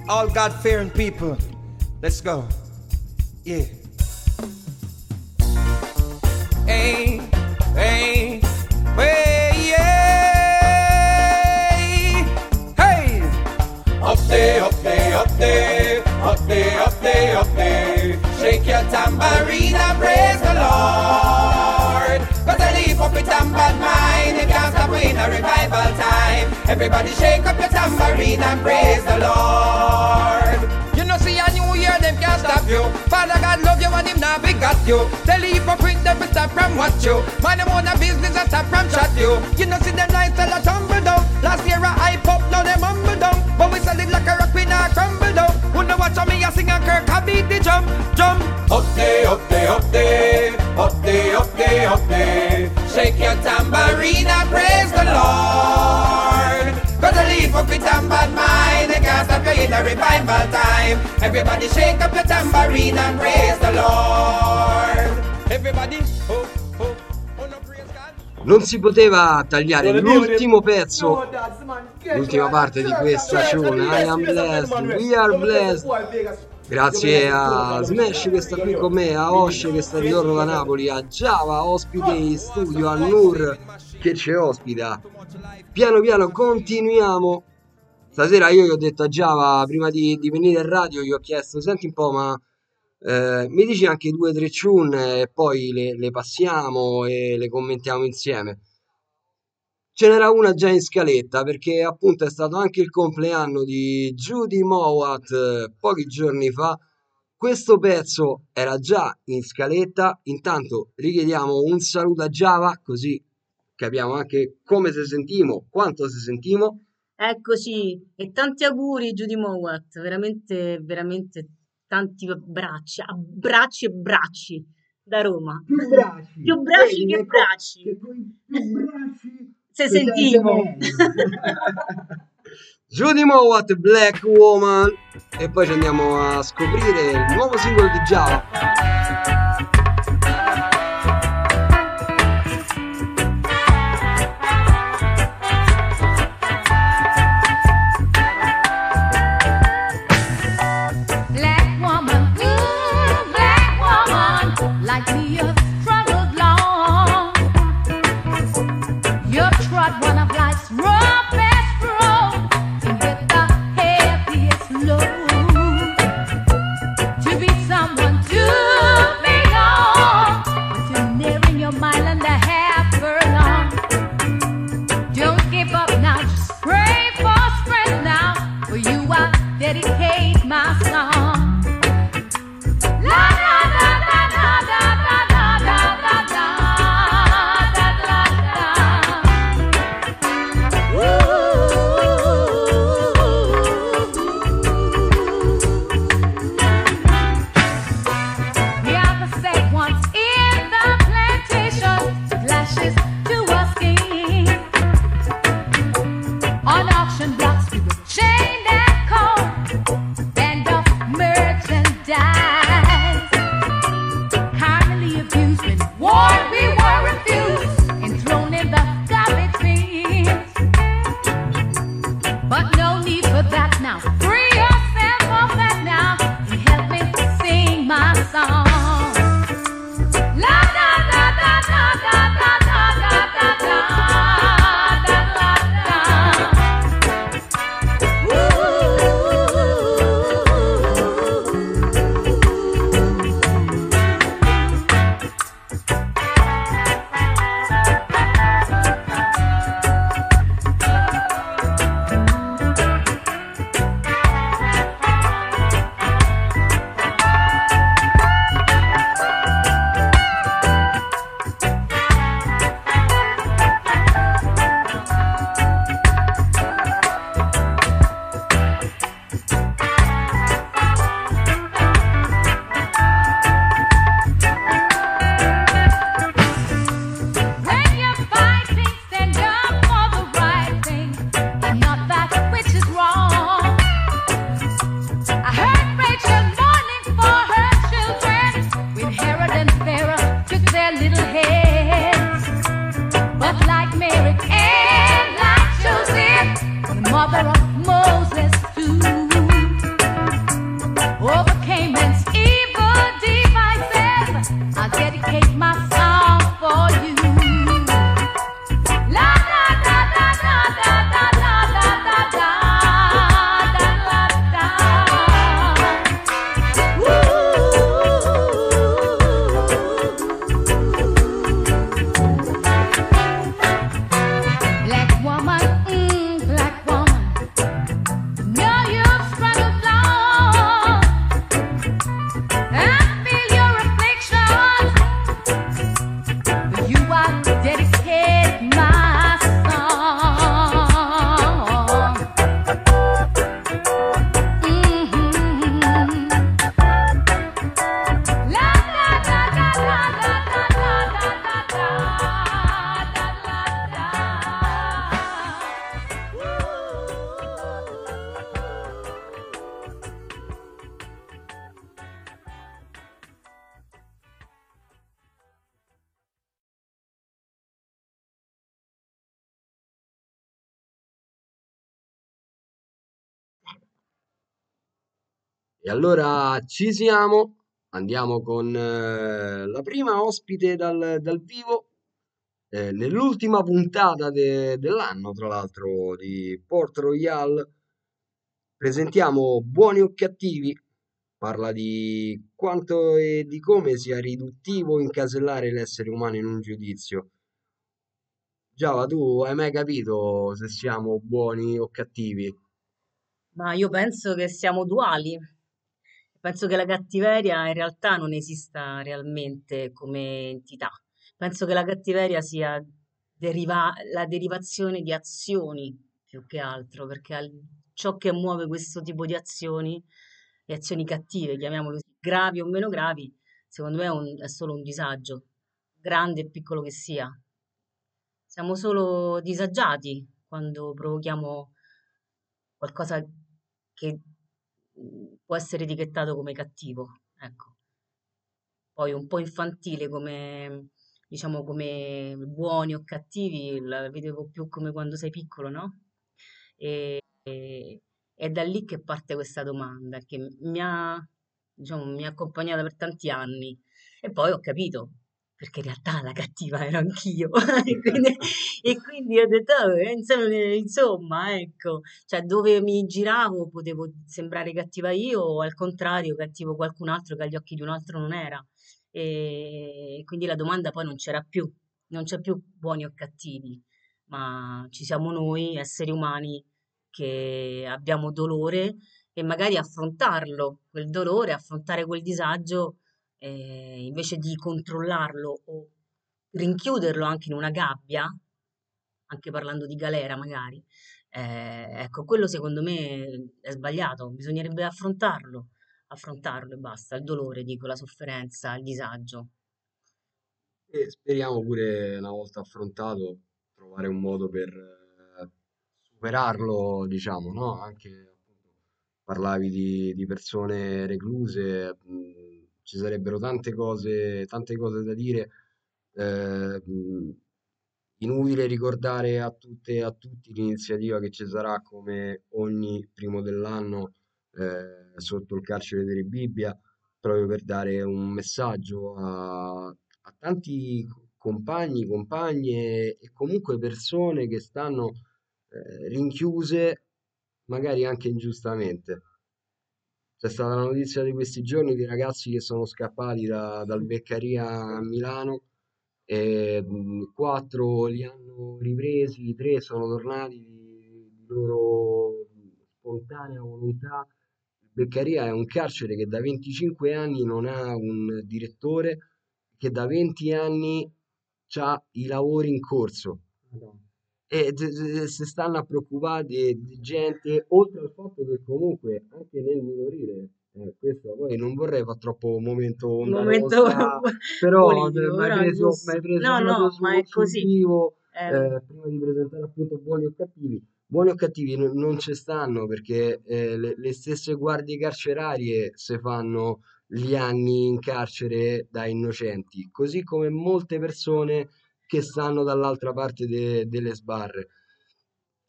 Speaker 16: All God fearing people. Let's go. Yeah. Hey, hey, Everybody shake up your tambourine and praise the Lord. You know, see a new year, them can't stop you. Father God love you and him not begot you. They leave up with them to stop from watch you. Man, them own a business and stop from chat you. You know, see them nice tell a tumble down. Last year I hype up, now them humble down. But we solid like a rock, we not crumble down. Who know watch me, I sing a Kirk, I beat the jump, jump.
Speaker 11: Up there, up there, up there, up there, up there, up there.
Speaker 16: Shake your tambourine and praise the Lord. Cause I leave up with a bad mind. They can't stop you in a revival time. Everybody shake up your tambourine and praise the Lord. Everybody, oh.
Speaker 1: Non si poteva tagliare l'ultimo pezzo, l'ultima parte di questa ciona. I am blessed, we are blessed. Grazie a Smash che sta qui con me, a Osce che sta di torno da Napoli, a Java, ospite in studio, a Nur che ci ospita piano piano continuiamo.
Speaker 17: Stasera io gli ho detto a Giava, prima di, di venire in radio, gli ho chiesto, senti un po', ma eh, mi dici anche due o tre tune e poi le, le, passiamo e le commentiamo insieme. Ce n'era una già in scaletta perché appunto è stato anche il compleanno di Judy Mowat eh, pochi giorni fa. Questo pezzo era già in scaletta, intanto richiediamo un saluto a Java così capiamo anche come se sentimo, quanto se sentimo.
Speaker 5: Eccoci, e tanti auguri Judy Mowat, veramente, veramente tanti bracci, abbracci e bracci da Roma.
Speaker 17: Più bracci.
Speaker 5: Più bracci che bracci.
Speaker 17: Che più bracci <laughs>
Speaker 5: se
Speaker 17: sentimo. <laughs> Judy Mowat, Black Woman. E poi ci andiamo a scoprire il nuovo singolo di Java. allora ci siamo, andiamo con eh, la prima ospite dal, dal vivo, eh, nell'ultima puntata de, dell'anno, tra l'altro, di Port Royal.
Speaker 1: Presentiamo Buoni o Cattivi, parla di quanto e di come sia riduttivo incasellare l'essere umano in un giudizio. Giava, tu hai mai capito se siamo buoni o cattivi?
Speaker 5: Ma io penso che siamo duali, Penso che la cattiveria in realtà non esista realmente come entità. Penso che la cattiveria sia deriva- la derivazione di azioni più che altro, perché al- ciò che muove questo tipo di azioni, le azioni cattive, chiamiamole gravi o meno gravi, secondo me è, un- è solo un disagio, grande e piccolo che sia. Siamo solo disagiati quando provochiamo qualcosa che può essere etichettato come cattivo, ecco. Poi un po' infantile come, diciamo, come buoni o cattivi, la vedevo più come quando sei piccolo, no? E, e- è da lì che parte questa domanda, che mi ha, diciamo, mi ha accompagnata per tanti anni. E poi ho capito, perché in realtà la cattiva ero anch'io. <laughs> E quindi, e quindi ho detto, "Oh, eh, insomma, eh, insomma, ecco, cioè dove mi giravo potevo sembrare cattiva io o al contrario cattivo qualcun altro che agli occhi di un altro non era. E quindi la domanda poi non c'era più, non c'è più buoni o cattivi, ma ci siamo noi, esseri umani, che abbiamo dolore e magari affrontarlo, quel dolore, affrontare quel disagio, eh, invece di controllarlo o rinchiuderlo anche in una gabbia, anche parlando di galera magari, eh, ecco, quello secondo me è sbagliato, bisognerebbe affrontarlo, affrontarlo e basta, il dolore, dico, la sofferenza, il disagio.
Speaker 1: E speriamo pure una volta affrontato trovare un modo per eh, superarlo, diciamo, no? Anche parlavi di, di persone recluse, mh, ci sarebbero tante cose, tante cose da dire. eh, inutile ricordare a tutte e a tutti l'iniziativa che ci sarà come ogni primo dell'anno eh, sotto il carcere di Bibbia, proprio per dare un messaggio a, a tanti compagni, compagne e comunque persone che stanno eh, rinchiuse, magari anche ingiustamente. C'è stata la notizia di questi giorni di ragazzi che sono scappati da- dal Beccaria a Milano e mh, quattro li hanno ripresi, tre sono tornati di, loro spontanea volontà. Beccaria è un carcere che da 25 anni non ha un direttore, che da 20 anni ha i lavori in corso. E si stanno a preoccupare di, di gente, oltre al fatto che comunque anche nel minorile, eh, questo poi non vorrei fare troppo momento
Speaker 5: momento
Speaker 1: rossa, <laughs> però mi hai preso, preso
Speaker 5: No, no, ma è così.
Speaker 1: vivo,
Speaker 5: Eh,
Speaker 1: eh, prima di presentare appunto buoni o cattivi. Buoni o cattivi non, non ci stanno perché eh, le, le stesse guardie carcerarie si fanno gli anni in carcere da innocenti, così come molte persone che stanno dall'altra parte de- delle sbarre.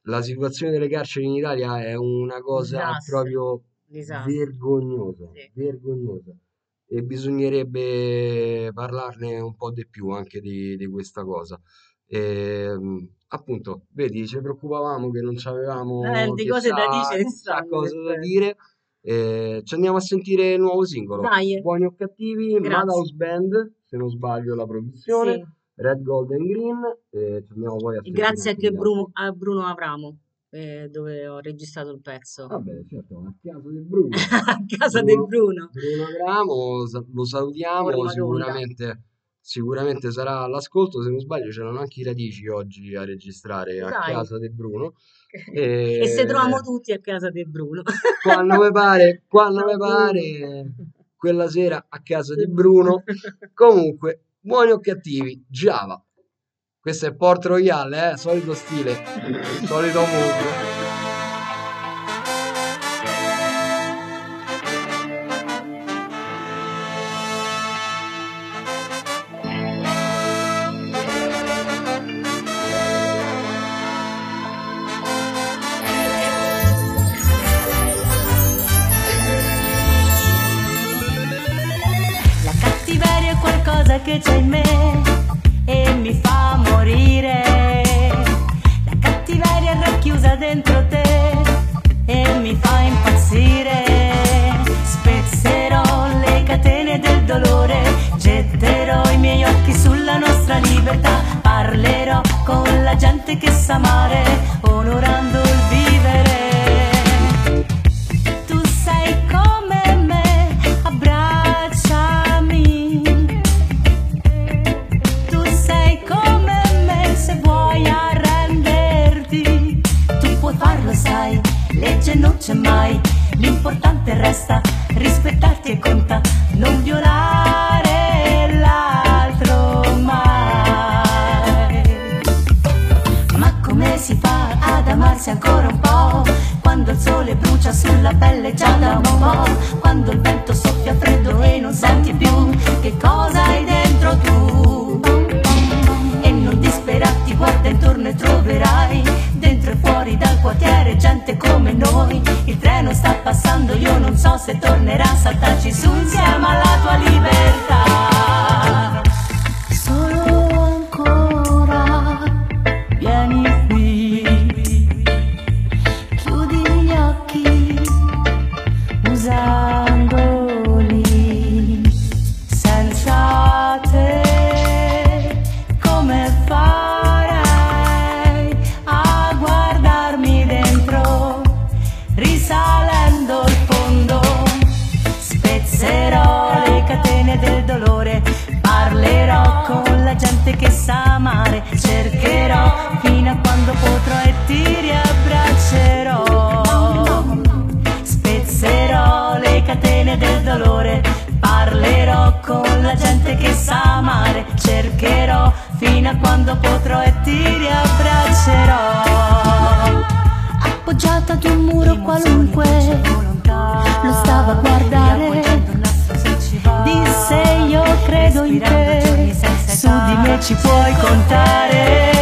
Speaker 1: La situazione delle carceri in Italia è una cosa
Speaker 5: disastro,
Speaker 1: proprio
Speaker 5: disastro.
Speaker 1: vergognosa,
Speaker 5: Sì.
Speaker 1: vergognosa. E bisognerebbe parlarne un po' di più anche di, di questa cosa. Ehm, appunto, vedi, ci preoccupavamo che non
Speaker 5: Eh,
Speaker 1: avevamo
Speaker 5: di cose da dire in
Speaker 1: cosa da dire. Eh, ci andiamo a sentire il nuovo singolo.
Speaker 5: Dai,
Speaker 1: Buoni o cattivi,
Speaker 5: grazie.
Speaker 1: Madhouse Band, se non sbaglio la produzione,
Speaker 5: Sì.
Speaker 1: Red, Gold and Green. E ci andiamo poi a
Speaker 5: E grazie
Speaker 1: anche
Speaker 5: a. Bruno, a Bruno Avramo, eh, dove ho registrato il pezzo.
Speaker 1: Vabbè, certo, a casa del Bruno. <laughs>
Speaker 5: A casa del
Speaker 1: Bruno,
Speaker 5: Bruno.
Speaker 1: Bruno Gramo, lo salutiamo,
Speaker 5: d'onda.
Speaker 1: sicuramente, sicuramente sarà all'ascolto, se non sbaglio c'erano anche i radici oggi a registrare a
Speaker 5: Dai.
Speaker 1: casa del Bruno. <laughs>
Speaker 5: E se troviamo
Speaker 1: E
Speaker 5: tutti a casa del Bruno. <laughs>
Speaker 1: quando mi pare, quando mi
Speaker 5: Bruno.
Speaker 1: pare, quella sera a casa di Bruno. Comunque, buoni o cattivi, Java. Questo è Port Royal, eh? Solito stile, solito mood.
Speaker 18: dentro te e mi fa impazzire. Spezzerò le catene del dolore, getterò i miei occhi sulla nostra libertà, parlerò
Speaker 19: con la gente che sa amare, onorando il mai. L'importante resta rispettarti e conta, non violare l'altro mai. Ma come si fa ad amarsi ancora un po'? Quando il sole brucia sulla pelle già da un po', gente come noi. Il treno sta passando, io non so se tornerà a saltarci su insieme alla tua libertà. Ci puoi contare.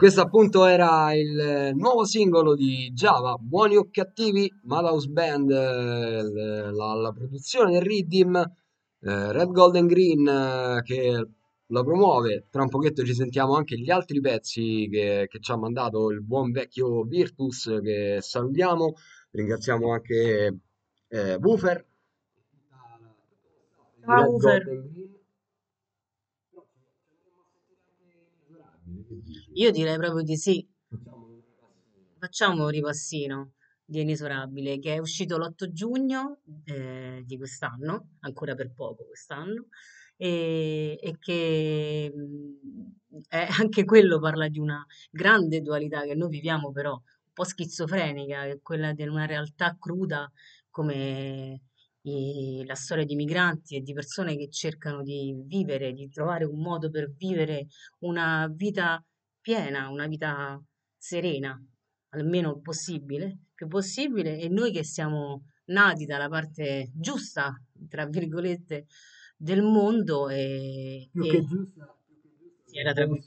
Speaker 1: Questo appunto era il nuovo singolo di Java, Buoni o Cattivi, Madhouse Band, eh, l- la, la produzione del Riddim, eh, Red Golden Green eh, che la promuove. Tra un pochetto ci sentiamo anche gli altri pezzi che, che ci ha mandato il buon vecchio Virtus che salutiamo. Ringraziamo anche eh, Woofer.
Speaker 5: Ciao,
Speaker 1: Red
Speaker 5: Woofer.
Speaker 1: Golden Green.
Speaker 5: Io direi proprio di sì. Facciamo un ripassino di Inesorabile che è uscito l'8 giugno eh, di quest'anno, ancora per poco quest'anno, e, e che mh, è, anche quello parla di una grande dualità che noi viviamo però un po' schizofrenica, quella di una realtà cruda come i- la storia di migranti e di persone che cercano di vivere, di trovare un modo per vivere una vita piena, una vita serena, almeno il possibile, più possibile, e noi che siamo nati dalla parte giusta, tra virgolette, del mondo e,
Speaker 1: Più
Speaker 5: e
Speaker 1: che giusta,
Speaker 5: sì, era tra io-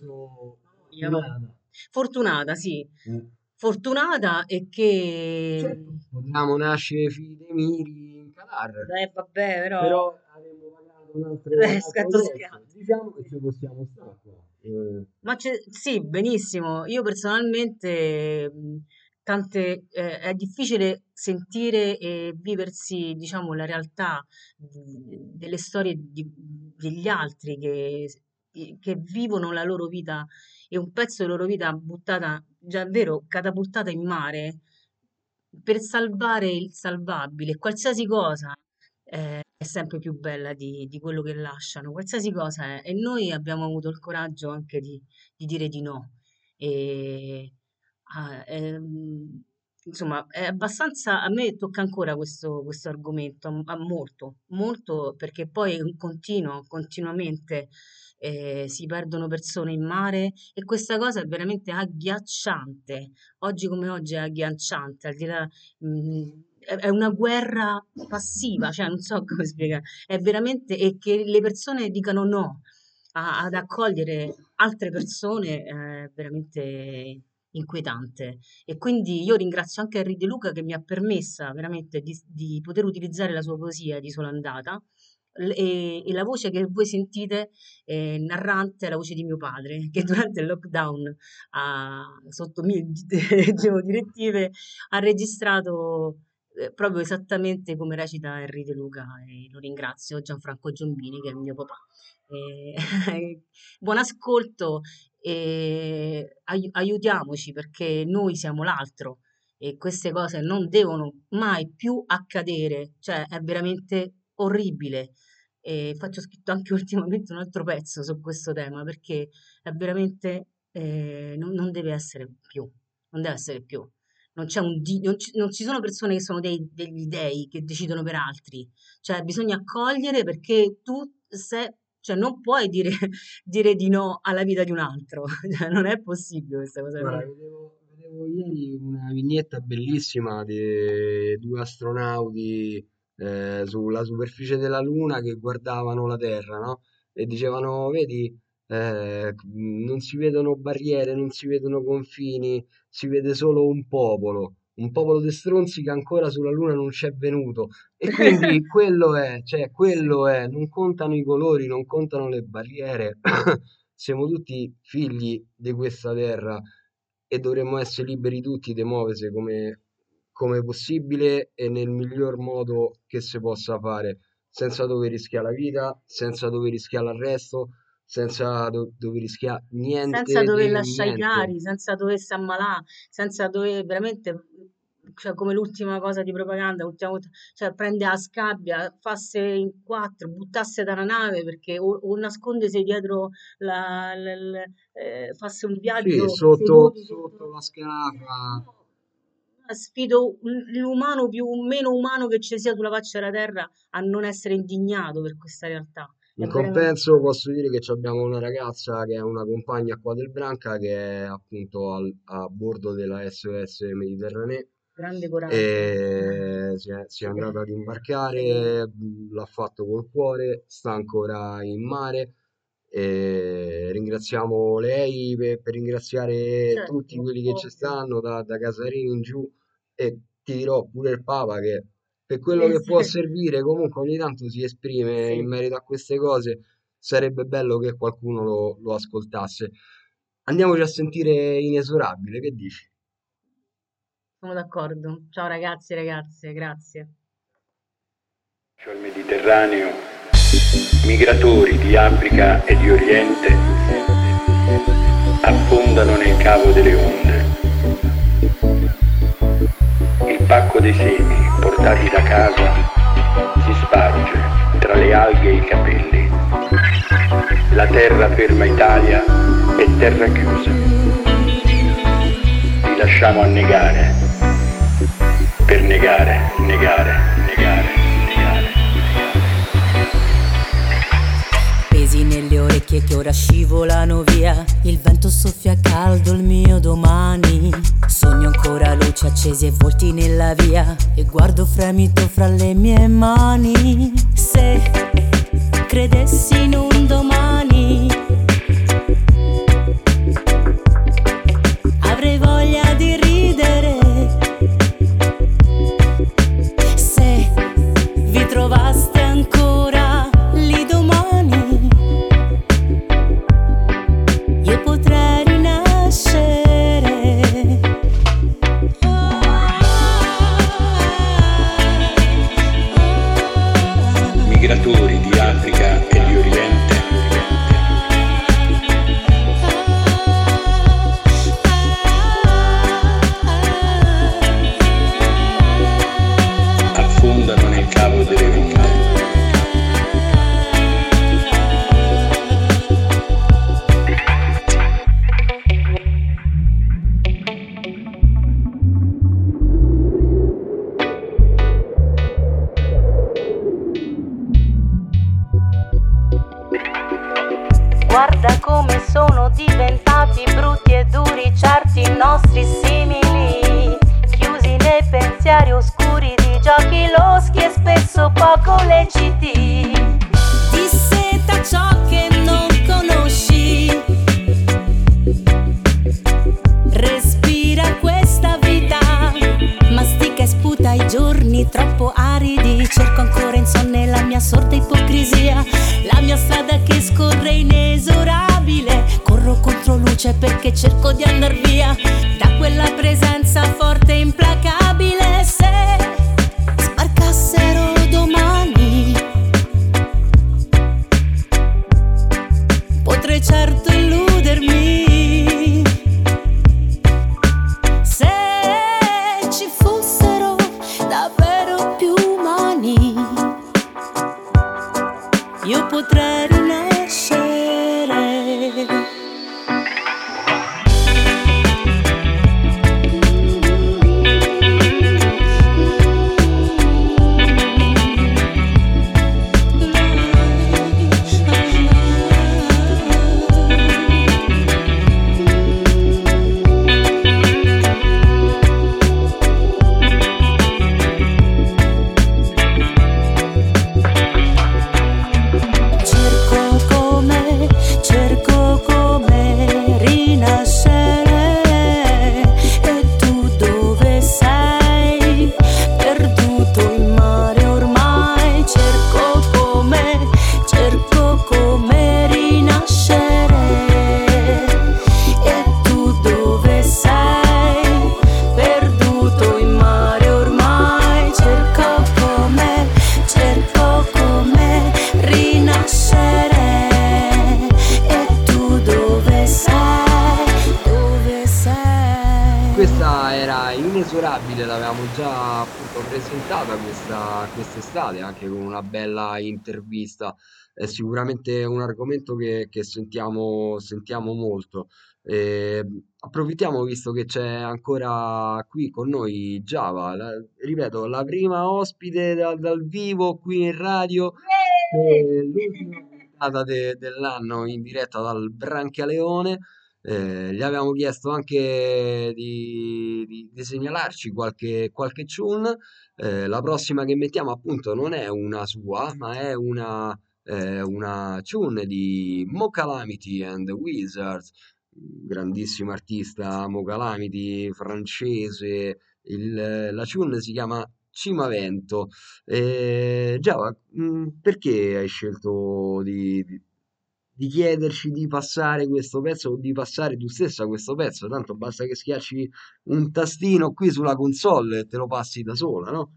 Speaker 1: fortunata.
Speaker 5: fortunata, sì,
Speaker 1: Mm.
Speaker 5: fortunata e che
Speaker 1: Certo, potevamo nascere figli dei miri in Qatar,
Speaker 5: eh, vabbè, però,
Speaker 1: però avremmo pagato un altro,
Speaker 5: Eh, scatto.
Speaker 1: Diciamo che ci possiamo stare qua. Eh,
Speaker 5: Ma c'è, sì, benissimo. Io personalmente, tante, eh, è difficile sentire e viversi, diciamo, la realtà di- delle storie di- degli altri che, che vivono la loro vita e un pezzo della loro vita buttata, già vero, catapultata in mare per salvare il salvabile. Qualsiasi cosa eh, è sempre più bella di, di quello che lasciano, qualsiasi cosa è. E noi abbiamo avuto il coraggio anche di, di dire di no. E, ah, ehm, insomma, è abbastanza, a me tocca ancora questo, questo argomento, a molto, molto, perché poi continuo, continuamente eh, si perdono persone in mare e questa cosa è veramente agghiacciante. Oggi come oggi è agghiacciante, al di là, mh, è una guerra passiva, cioè non so <laughs> come spiegare, è veramente, e che le persone dicano no a- ad accogliere altre persone è veramente inquietante. E quindi io ringrazio anche Henry De Luca che mi ha permessa veramente di, di poter utilizzare la sua poesia di sola andata. E, e la voce che voi sentite eh, narrante è la voce di mio padre, che <laughs> durante il lockdown, ha- sotto mie <laughs> direttive, ha registrato eh, proprio esattamente come recita Henry De Luca e lo ringrazio Gianfranco Giombini che è il mio papà. Eh, <laughs> buon ascolto e ai- aiutiamoci perché noi siamo l'altro e queste cose non devono mai più accadere, cioè è veramente orribile. E faccio scritto anche <laughs> ultimamente un altro pezzo su questo tema perché è veramente eh, non, non deve essere più, non deve essere più. Non di- non ci, non ci sono persone che sono dei- degli dei che decidono per altri, cioè bisogna accogliere perché tu sei, cioè non puoi dire, <laughs> dire di no alla vita di un altro, <laughs> Cioè, non è possibile questa cosa.
Speaker 1: Guarda, vedevo, vedevo ieri una vignetta bellissima di due astronauti eh, sulla superficie della Luna che guardavano la Terra, no? E dicevano, vedi, eh, non si vedono barriere, non si vedono confini, si vede solo un popolo, un popolo di stronzi che ancora sulla Luna non c'è venuto. E quindi <laughs> quello è, cioè quello è, non contano i colori, non contano le barriere, <coughs> siamo tutti figli di questa terra e dovremmo essere liberi tutti di muoversi come, come possibile e nel miglior modo che si possa fare, senza dover rischiare la vita, senza dover rischiare l'arresto, senza do- dover rischiare niente
Speaker 5: senza dover lasciare i cari, senza doversi ammalare, senza dover veramente, cioè come l'ultima cosa di propaganda, l'ultima volta, cioè prende la scabbia, fasse in quattro, buttasse da una nave perché o, o nascondese dietro la, la- la- eh, fasse un
Speaker 1: Sì,
Speaker 5: viaggio
Speaker 1: sotto,
Speaker 5: seduti
Speaker 1: sotto la scala.
Speaker 5: Sfido l'umano più meno umano che ci sia sulla faccia della terra a non essere indignato per questa realtà.
Speaker 1: In compenso posso dire che ci abbiamo una ragazza che è una compagna qua del Branca che è appunto al- a bordo della SOS Mediterranee
Speaker 5: grande coraggio.
Speaker 1: e si è, si è andata ad imbarcare, l'ha fatto col cuore, sta ancora in mare e ringraziamo lei per, per ringraziare
Speaker 5: Certo,
Speaker 1: tutti quelli che ci
Speaker 5: ovvio.
Speaker 1: stanno da, da Casarini in giù e ti dirò pure il Papa che per quello che può servire comunque ogni tanto si esprime in merito a queste cose, sarebbe bello che qualcuno lo, lo ascoltasse. Andiamoci a sentire Inesorabile, che dici?
Speaker 5: Sono d'accordo. Ciao ragazzi e ragazze, grazie.
Speaker 20: il Mediterraneo, migratori di Africa e di Oriente affondano nel cavo delle onde. Il pacco dei semi portati da casa si sparge tra le alghe e i capelli. La terra ferma Italia è terra chiusa. Li lasciamo annegare per negare, negare,
Speaker 19: orecchie che ora scivolano via. Il vento soffia caldo il mio domani. Sogno ancora luci accesi e volti nella via. E guardo fremito fra le mie mani. Se credessi in un domani,
Speaker 1: È sicuramente un argomento che, che sentiamo, sentiamo molto. Eh, approfittiamo visto che c'è ancora qui con noi Giava, la- ripeto, la prima ospite dal, dal vivo qui in radio, eh, l'ultima puntata de- dell'anno in diretta dal Brancaleone. Eh, gli avevamo chiesto anche di, di- di segnalarci qualche, qualche tune. Eh, la prossima che mettiamo appunto non è una sua, ma è una, eh, una tune di Mo Calamity and the Wizards, grandissimo artista Mo Calamity, francese. Il- la tune si chiama Cimavento. Eh, Giava, mh, perché hai scelto di, di- di chiederci di passare questo pezzo o di passare tu stessa questo pezzo? Tanto basta che schiacci un tastino qui sulla console e te lo passi da sola, no?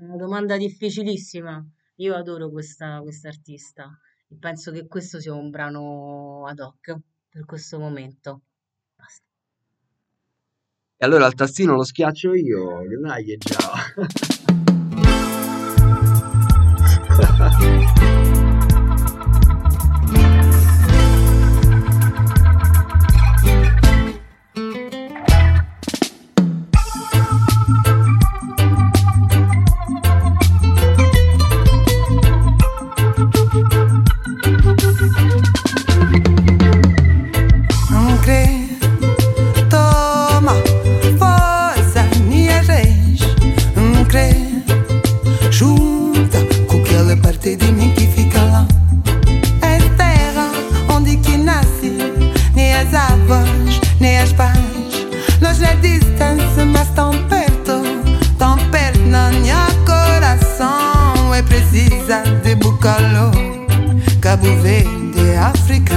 Speaker 21: Una domanda difficilissima. Io adoro questa artista e penso che questo sia un brano ad hoc per questo momento. Basta.
Speaker 1: E allora il tastino lo schiaccio io, dai che già. <laughs>
Speaker 22: visa de Bucalô, Cabo Verde, África,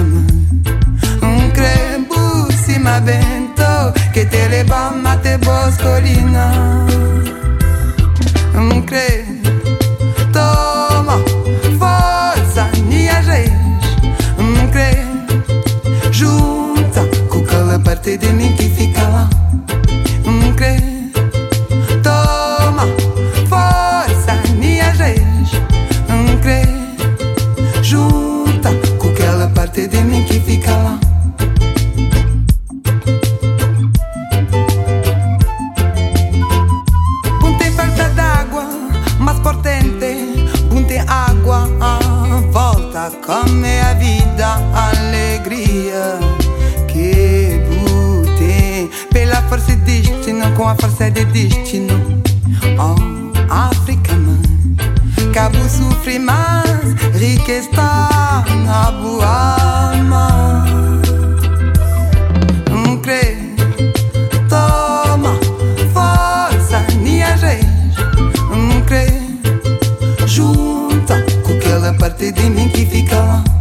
Speaker 22: Um crebu cima bento, que te leva mate boscolina. Um crebu, toma, força, minha gente. Um crebu, junta, com aquela parte de mim que A força de destino. Oh, África, mãe Cabo sofre mais está na boa crê Toma força, minha Não crê Junta com aquela parte de mim que fica lá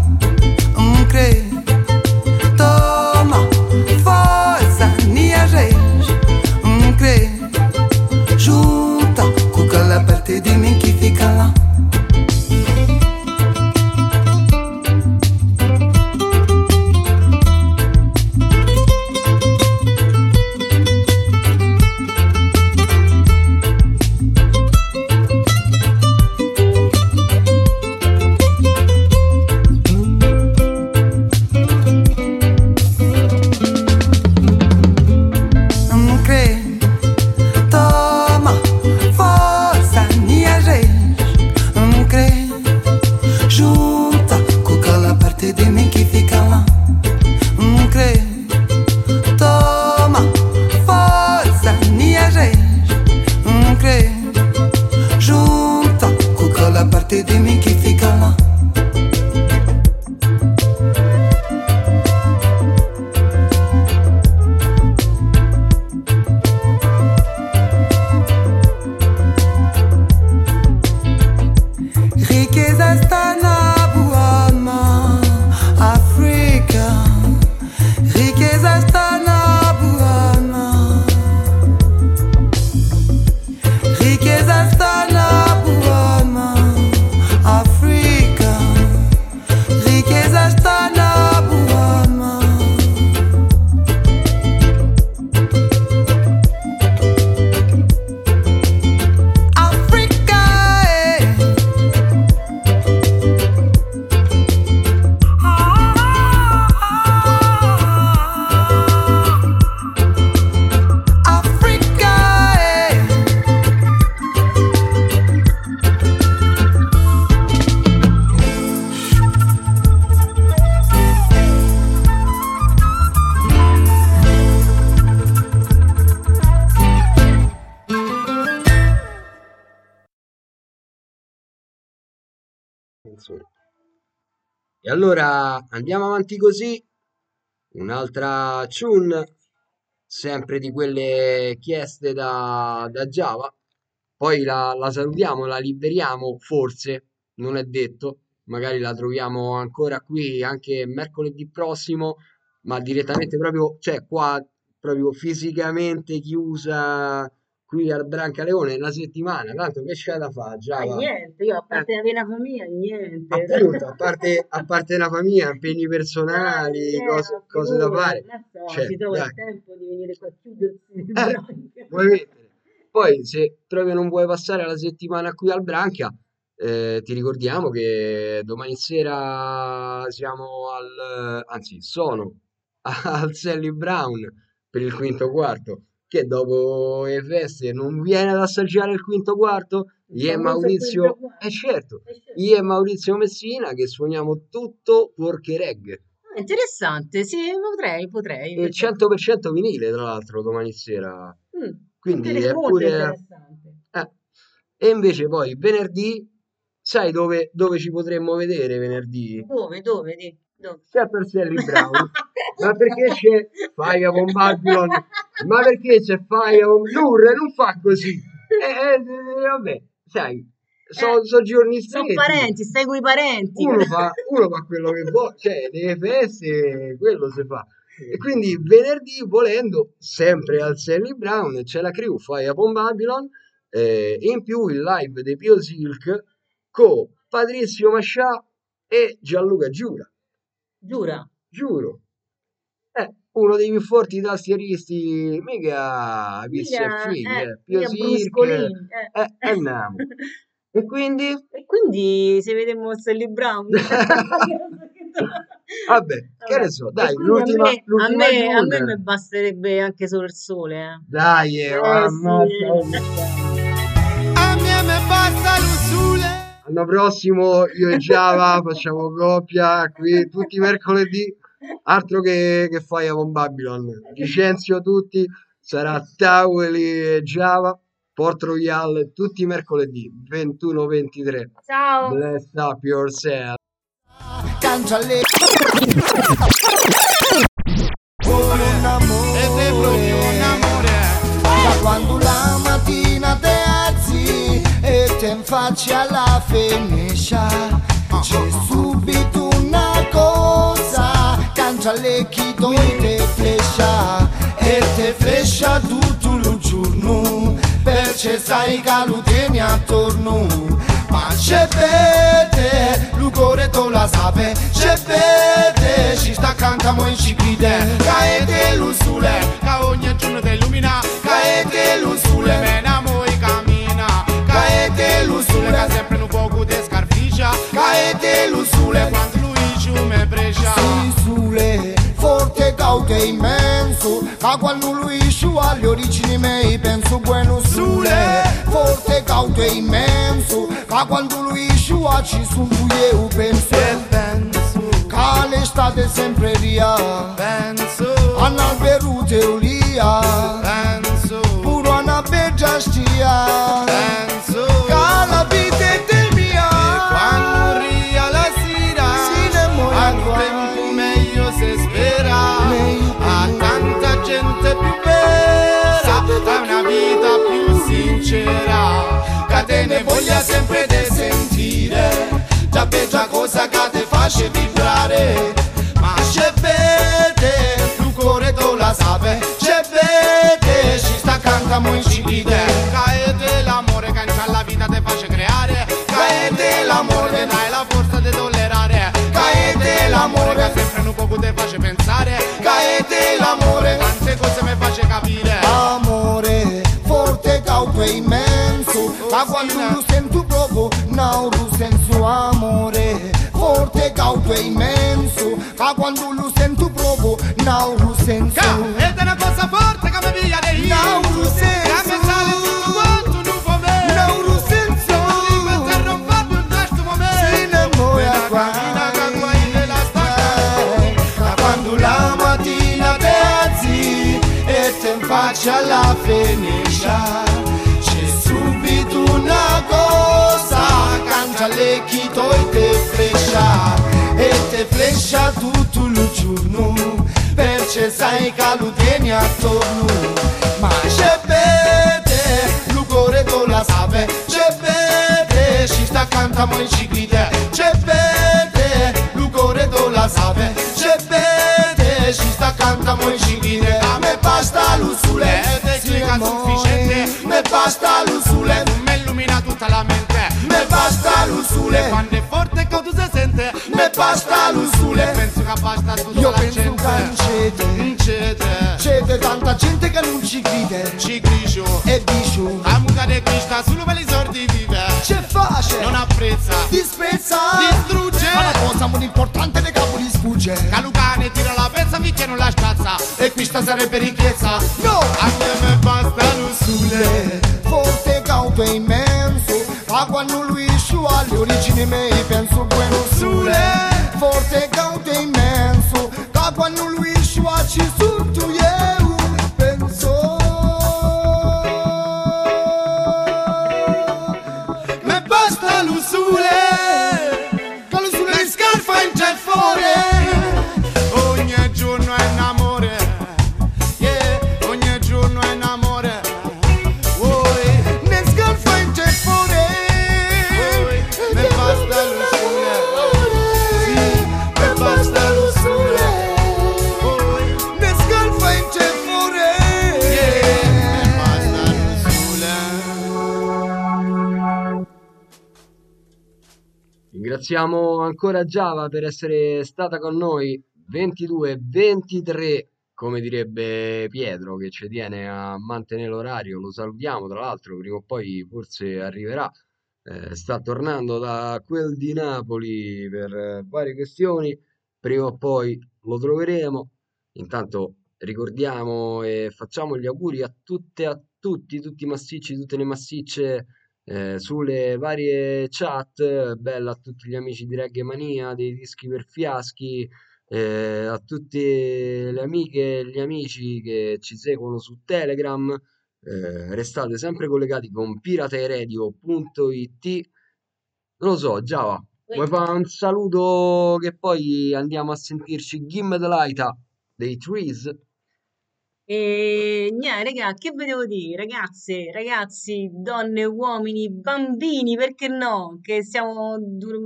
Speaker 1: andiamo avanti così. Un'altra tune, sempre di quelle chieste da, da Java. Poi la, la salutiamo, la liberiamo, forse, non è detto. Magari la troviamo ancora qui anche mercoledì prossimo, ma direttamente proprio, cioè qua proprio fisicamente chiusa qui al Brancaleone una settimana. Tanto che c'è da fare,
Speaker 21: Ah,
Speaker 1: Java?
Speaker 21: niente, io a parte avere una famiglia, niente.
Speaker 1: Appunto, a parte, a parte la famiglia, impegni personali,
Speaker 21: Eh,
Speaker 1: cose,
Speaker 21: no,
Speaker 1: cose da fare.
Speaker 21: so,
Speaker 1: Cioè,
Speaker 21: si trova
Speaker 1: dai.
Speaker 21: il tempo di venire qua a chiudersi
Speaker 1: Eh? Poi, se proprio non vuoi passare la settimana qui al Branca, eh, ti ricordiamo che domani sera siamo al, anzi, sono <laughs> al Sally Brown per il quinto quarto. Che dopo le feste non viene ad assaggiare il quinto quarto? Io e Maurizio,
Speaker 21: quinto quarto.
Speaker 1: eh certo,
Speaker 21: Eh, certo.
Speaker 1: io e Maurizio Messina che suoniamo tutto porche reggae.
Speaker 21: Ah, interessante, sì, potrei, potrei.
Speaker 1: E 100% vinile, tra l'altro, domani sera.
Speaker 21: Mm,
Speaker 1: Quindi è pure... eh. E invece poi venerdì, sai dove, dove ci potremmo vedere venerdì?
Speaker 21: Dove, dove, di- dove?
Speaker 1: Sempre al Sally Brown. Ma perché c'è Fire con Babylon? Ma perché c'è Fire con... Lur, non fa così. Eh, eh, eh, vabbè, sai, sono giorni
Speaker 21: Sono
Speaker 1: stretti.
Speaker 21: parenti, stai con i parenti.
Speaker 1: Uno fa, uno fa quello che vuole, cioè le feste, quello si fa. E quindi venerdì, volendo, sempre al Sally Brown, c'è la crew Fire con Babylon, eh, in più il live dei Pio Silk con Patrizio Mascià e Gianluca Giura.
Speaker 21: Giura.
Speaker 1: Giuro. Eh, uno dei più forti tastieristi, mica Pizzi e Figli,
Speaker 21: eh,
Speaker 1: eh, Pio Silk,
Speaker 21: bruscolini, eh.
Speaker 1: eh, e andiamo. <laughs> E quindi,
Speaker 21: E quindi se vediamo Sally Brown. <laughs> <laughs>
Speaker 1: vabbè, che ne so, dai, l'ultima,
Speaker 21: a me, a
Speaker 1: l'ultima
Speaker 21: me, a
Speaker 1: tune.
Speaker 21: me mi basterebbe anche solo il sole, eh.
Speaker 1: Dai, eh,
Speaker 21: Eh,
Speaker 1: ammazza,
Speaker 21: sì.
Speaker 8: A me basta lo sole.
Speaker 1: L'anno prossimo io e Java <laughs> facciamo coppia qui tutti i mercoledì, altro che, che fai con Babylon. Licenzio tutti, sarà Taweli e Java, Port Royal tutti i mercoledì 21-23.
Speaker 21: Ciao.
Speaker 1: Bless up yourself.
Speaker 8: Cántale. Con un amore. Da quando la mattina te alzi e te infacci alla finescia c'è subito una cosa Cántale chi doi te flescia e te flescia tutto il giorno perché sai che lo tieni attorno. Ma c'è vede, cuore tu la sape. C'è vede, ci sta cantando in cipride caete lo sole, ogni giorno ti illumina. Caete lo sole, mena moi cammina. Caete lo sole, sempre di scarficia sole, quando lui ci me brescia sì, sole, forte, cauto e immenso ma quando lui ci va alle origini miei penso buono sole forte, cauto e immenso ma quando lui ci sono io penso e penso. Che l'estate sempre via penso. A un'albero teoria penso. Pure a una beggia stia. Penso. Che la vita che te ne voglia sempre di sentire. Già peggio cosa che te face vibrare. Ma c'è vede tu la sape c'è vede ci sta cantamo in cipide caete l'amore che anche alla vita te face creare. Caete l'amore che dai la forza di tollerare caete l'amore che sempre un poco te face pensare. Caete l'amore tante cose mi face capire e quando lo sento proprio non lo senso amore. Forte cauto e immenso ma quando lo sento proprio non lo senso ed è una cosa forte mi via dei non lo senso che mi sale tutto quanto non fa me lo senso e non fa più in questo momento. Si nella stacca. Ma quando la mattina te alzi e te faccia alla finescia chalequito te flecha E te
Speaker 23: flecha tutto lo giorno Perché sai che l'udenia torno Ma c'è bete, l'ugore tu la sape C'è bete, ci sta cantando in ciclite C'è bete, l'ugore tu la sape C'è bete, ci sta cantando in ciclite A da, me basta l'usule, te spiega sufficiente Me basta l'usule, non mi illumina tutta la mente lo sole quando è forte che tu si sente. Me basta lo sole penso che basta tutta io la penso gente che non cede cede tanta gente che non ci crede. Ci gricio e dice la muta di Cristo solo per i sordi vive c'è face? Non apprezza disprezza distrugge ma la cosa molto importante le capo gli sfugge Calucane tira la pezza finché non la stazza e questa sarebbe ricchezza no! Anche me basta lo imei pentru până sule Forte
Speaker 1: Ringraziamo ancora Giava per essere stata con noi 22-23, come direbbe Pietro che ci tiene a mantenere l'orario. Lo salutiamo, tra l'altro, prima o poi forse arriverà. Eh, sta tornando da quel di Napoli per eh, varie questioni. Prima o poi lo troveremo. Intanto ricordiamo e facciamo gli auguri a tutte e a tutti, tutti i massicci, tutte le massicce eh, sulle varie chat, bella a tutti gli amici di Reggae Mania, dei dischi per fiaschi, eh, a tutte le amiche e gli amici che ci seguono su Telegram. eh, restate sempre collegati con pirateiradio.it. Non lo so, Giava, vuoi fare un saluto che poi andiamo a sentirci Gimme the Light dei Trees?
Speaker 5: E niente, raga, che ve devo dire, ragazze, ragazzi, donne, uomini, bambini, perché no? Che siamo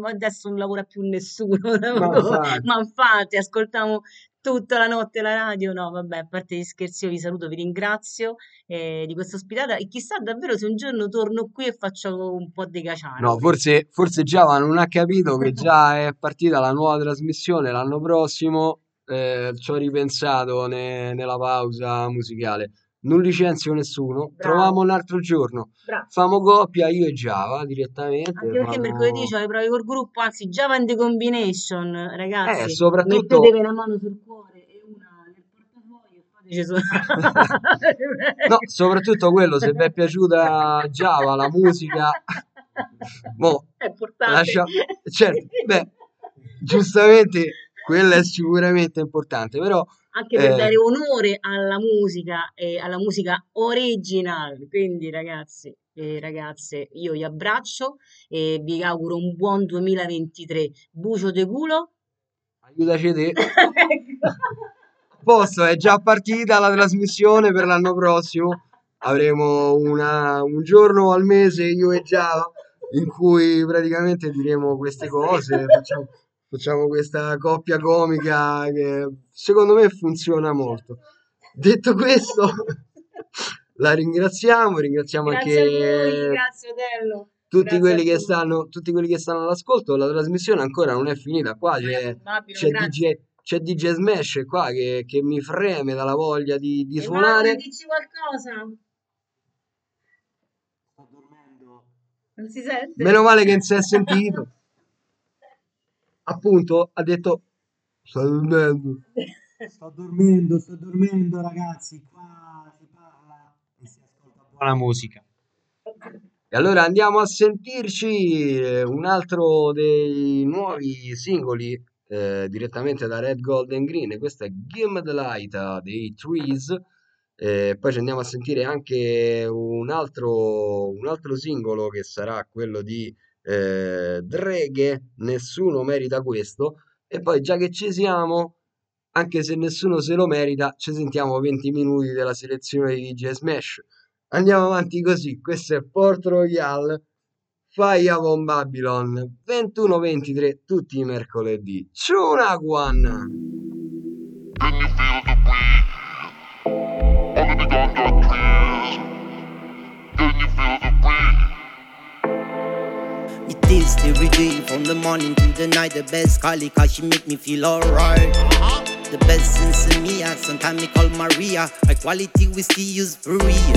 Speaker 5: adesso non lavora più nessuno, <laughs>
Speaker 1: infatti.
Speaker 5: ma infatti ascoltiamo tutta la notte la radio. No, vabbè, a parte gli scherzi, io vi saluto, vi ringrazio eh, di questa ospitata e chissà davvero se un giorno torno qui e faccio un po' di caciari.
Speaker 1: No, forse, forse Giava non ha capito che già è partita la nuova trasmissione l'anno prossimo. Eh, ci ho ripensato ne- nella pausa musicale. Non licenzio nessuno, troviamo un altro giorno.
Speaker 5: Bravo.
Speaker 1: Famo coppia io e Giava direttamente.
Speaker 5: Anche perché
Speaker 1: famo-
Speaker 5: mercoledì c'ho le prove col gruppo, anzi Java in the combination, ragazzi,
Speaker 1: Eh, soprattutto-
Speaker 5: mettetevi una mano sul cuore e una nel portafoglio e fateci suonare. <laughs>
Speaker 1: No, soprattutto quello, se vi è piaciuta Giava, la musica, mo, <laughs>
Speaker 5: È importante.
Speaker 1: lascia... certo, beh, giustamente quella è sicuramente importante, però
Speaker 5: Anche per
Speaker 1: eh,
Speaker 5: dare onore alla musica e alla musica original. Quindi, ragazzi e ragazze, io vi abbraccio e vi auguro un buon 2023. Bucio de culo.
Speaker 1: aiutaci te. <laughs> Posto, è già partita la trasmissione per l'anno prossimo. Avremo una- un giorno al mese io e Giava in cui praticamente diremo queste cose, facciamo, facciamo questa coppia comica che secondo me funziona molto. Detto questo, <laughs> la ringraziamo, ringraziamo
Speaker 5: Grazie a voi,
Speaker 1: anche
Speaker 5: grazie
Speaker 1: tutti
Speaker 5: Grazie
Speaker 1: quelli che stanno, tutti quelli che stanno all'ascolto. La trasmissione ancora non è finita. Qua c'è, c'è. DJ, c'è DJ Smash qua che, che mi freme dalla voglia di, di suonare.
Speaker 5: dici qualcosa? Non si sente?
Speaker 1: Meno male che non si è sentito. <laughs> Appunto, ha detto: Sto dormendo. <laughs>
Speaker 24: Sto dormendo, sto dormendo ragazzi, qua si parla e si ascolta buona musica.
Speaker 1: E allora andiamo a sentirci eh, un altro dei nuovi singoli eh, direttamente da Red Gold and Green. Questo è Gimme the Light eh, dei Trees. Eh, poi ci andiamo a sentire anche un altro, un altro singolo che sarà quello di eh, Dreghe, Nessuno merita questo. E poi, già che ci siamo, anche se nessuno se lo merita, ci sentiamo 20 minuti della selezione di DJ Smash. Andiamo avanti così. Questo è Port Royal, Fire con Babylon, 21-23, tutti i mercoledì. Chunaguan!
Speaker 25: It is every day from the morning to the night. The best colleague, cause she make me feel alright. The best sense in me, sometimes me call Maria. My quality we still use for real.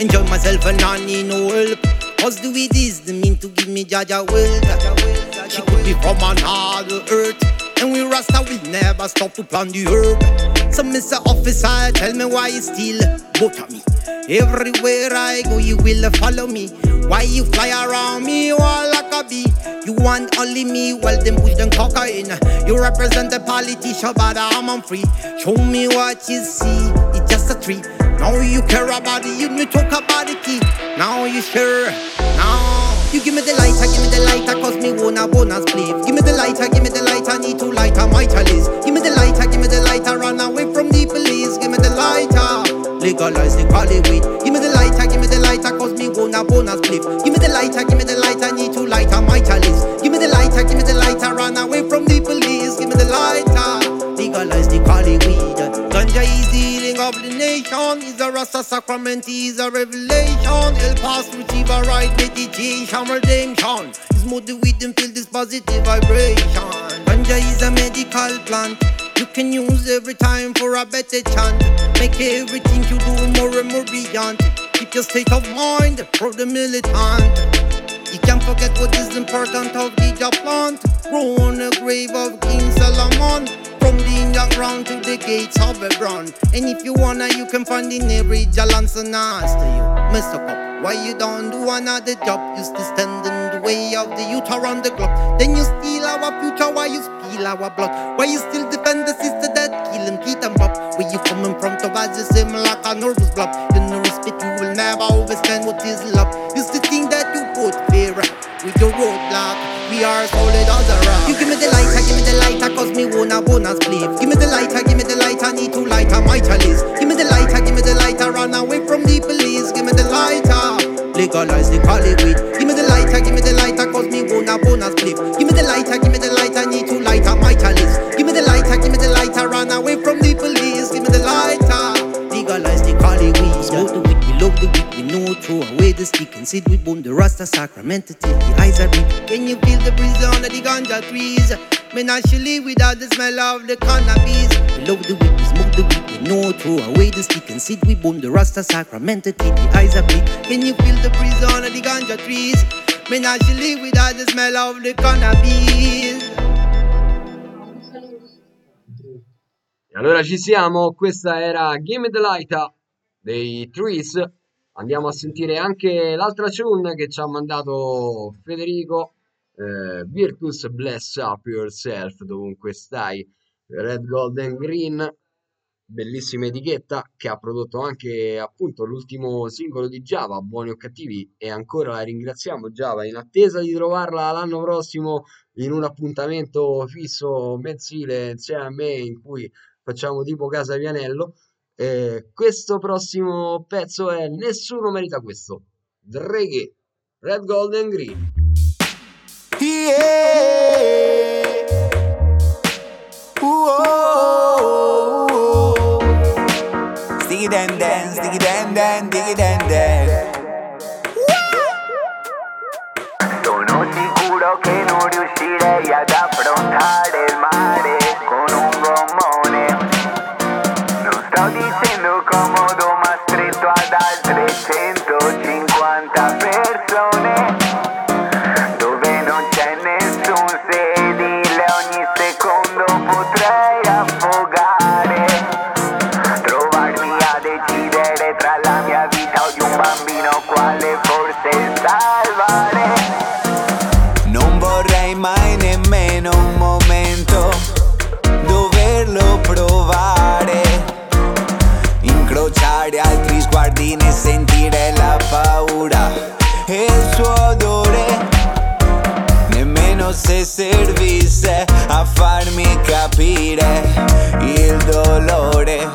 Speaker 25: Enjoy myself and I need no help. Cause the way this, the mean to give me Jaja wealth. She could be from another earth. And we Rasta will never stop to plant the herb. So Mr. Officer, tell me why you still butter me. Everywhere I go, you will follow me. Why you fly around me all like a bee? You want only me, well then push them cocaine. You represent the politician, but I'm on free. Show me what you see, it's just a tree. Now you care about it, you me talk about the key. Now you sure, now you give me the lighter, give me the lighter, cause me wanna bonus please. Give me the lighter, give me the lighter, need to lighter my chalice. Give me the lighter, give me the lighter, run away from the police. Give me the lighter, legalize the weed. Give me the lighter, give me the lighter, cause me wanna bonus please. Give me the lighter, give me the lighter, need to lighter my chalice. Give me the lighter, give me the lighter, run away from the police. Give me the lighter, legalize the is healing of the nation. Is a Rasta sacrament, is a revelation. El past receive a right meditation, redemption. Is motivate them feel this positive vibration. Ganja is a medical plant. You can use every time for a better chant. Make everything you do more and more beyond. Keep your state of mind for the militant. You can't forget what is important of the plant. Grow on the grave of King Solomon. From the underground to the gates of Hebron. And if you wanna, you can find in every Jalan Sanas to you. Mr. Cop, why you don't do another job? You still stand in the way of the youth around the globe. Then you steal our future, why you spill our blood? Why you still defend the sister that kill him, keep them up? Where you coming from to the same like a nervous blob? You no respect, me wanna bonus play. Give me the lighter, give me the lighter, need to lighter my chalice. Give me the lighter, give me the lighter, run away from the police. Give me the lighter, legalize the cali weed. Give me the lighter, give me the lighter, cause me wanna bonus play. Give me the lighter, give me the lighter, need to lighter my chalice. Give me the lighter, give me the lighter, run away from the police. Give me the lighter, legalize the cali. Smoke the weed, we love the weed, we know throw away the stick and sit with bone the rasta sacrament till the eyes are big. Can you feel the breeze under the ganja trees? Me naturally without the smell of the cannabis. We love the weed, we smoke the weed, we know throw away the stick and sit with bone the rasta sacrament till the eyes are big. Can you feel the breeze under the ganja trees? Me naturally without the smell of the cannabis.
Speaker 1: E allora ci siamo, questa era Gimme the Light dei Trees. Andiamo a sentire anche l'altra tune che ci ha mandato Federico, eh, Virtus Bless Up Yourself, dovunque stai, Red, Gold and Green, bellissima etichetta che ha prodotto anche appunto l'ultimo singolo di Java, Buoni o Cattivi, e ancora la ringraziamo Java, in attesa di trovarla l'anno prossimo in un appuntamento fisso mensile insieme a me in cui facciamo tipo Casa Vianello. Eh, questo prossimo pezzo è Nessuno merita questo. Draghe, Red, Gold and Green. Oh, oh, oh.
Speaker 26: Sticky den den, sticky den den, diggy den den.
Speaker 27: Sono sicuro che non riuscirei ad affrontare il mare con un gommone. Non sto dicendo comodo ma stretto ad altre 150 servisse a
Speaker 26: farmi capire il dolore.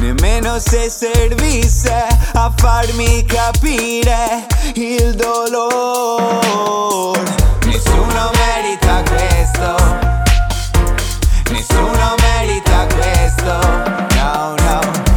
Speaker 26: Nemmeno se servisse a farmi capire il dolore. Nessuno merita questo. Nessuno merita questo. No, no.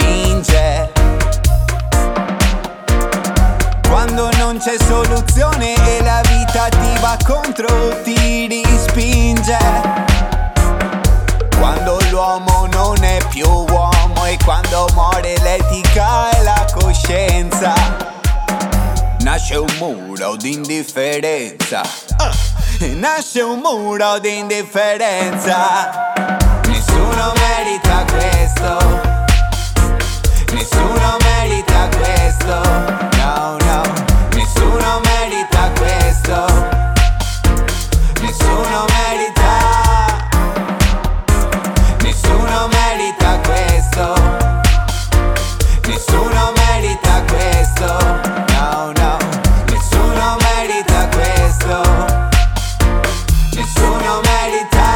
Speaker 26: Spinge? Quando non c'è soluzione e la vita ti va contro, ti rispinge. Quando l'uomo non è più uomo e quando muore l'etica e la coscienza. Nasce un muro di indifferenza. Ah, <laughs> Nasce un muro di indifferenza. Nessuno merita questo. Nessuno merita questo. No, no. Nessuno merita questo. Nessuno merita. Questo. Nessuno merita questo. No, no. Nessuno merita questo. Nessuno merita.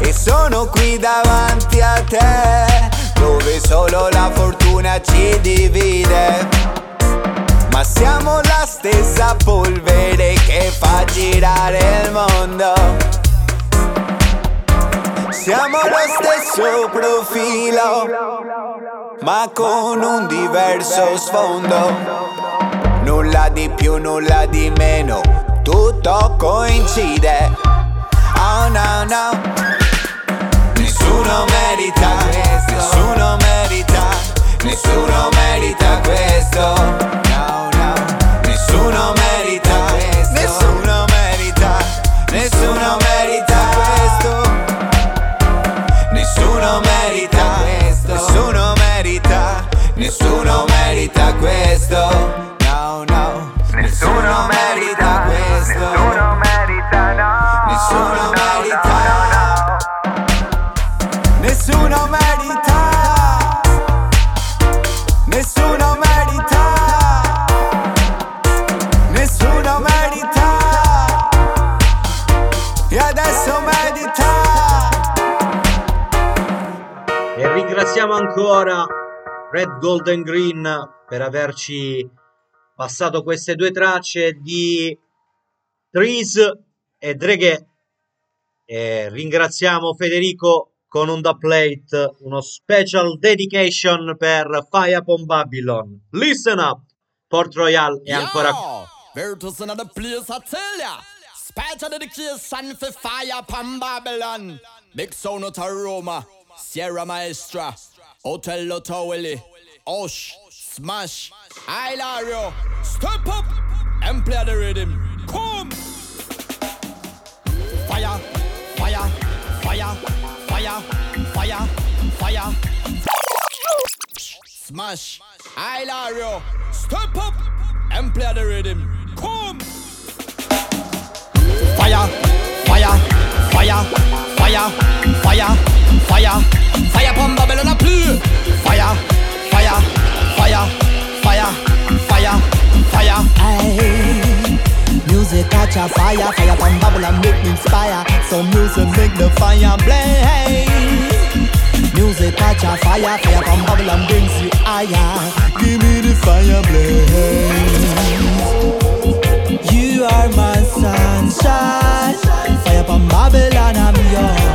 Speaker 26: E sono qui davanti a te, solo la fortuna ci divide. Ma siamo la stessa polvere che fa girare il mondo. Siamo lo stesso profilo, ma con un diverso sfondo. Nulla di più, nulla di meno, tutto coincide. Oh no no. Nessuno merita questo, nessuno merita, nessuno merita questo. No, no. Nessuno merita questo, nessuno merita, nessuno merita questo. Nessuno merita questo, nessuno merita, nessuno merita questo. No, no. Nessuno merita questo. Nessuno merita, no. Nessuno merita.
Speaker 12: Ringraziamo ancora Red Golden Green per averci passato queste due tracce di Trees e Dreghe. E ringraziamo Federico con un plate, uno special dedication per Fire Upon Babylon. Listen up! Port Royal è ancora qui.
Speaker 28: Sierra Maestra, Hotel Lotto Willy, Osh, Smash, Ilario, Step Up, and play the rhythm. Come! Fire, fire, fire, fire, fire, fire. Smash, Ilario, Step Up, and play the rhythm. Come! Fire! Fire, fire, fire, fire, fire from Babylon play. Fire, fire, fire, fire, fire, fire.
Speaker 29: Aye. Music catch a fire, fire from Babylon make me inspire. So music make the fire blaze. Music catch a fire, fire from Babylon brings you higher. Give me the fire blaze. Are my sunshine, fire from Babylon I'm yours.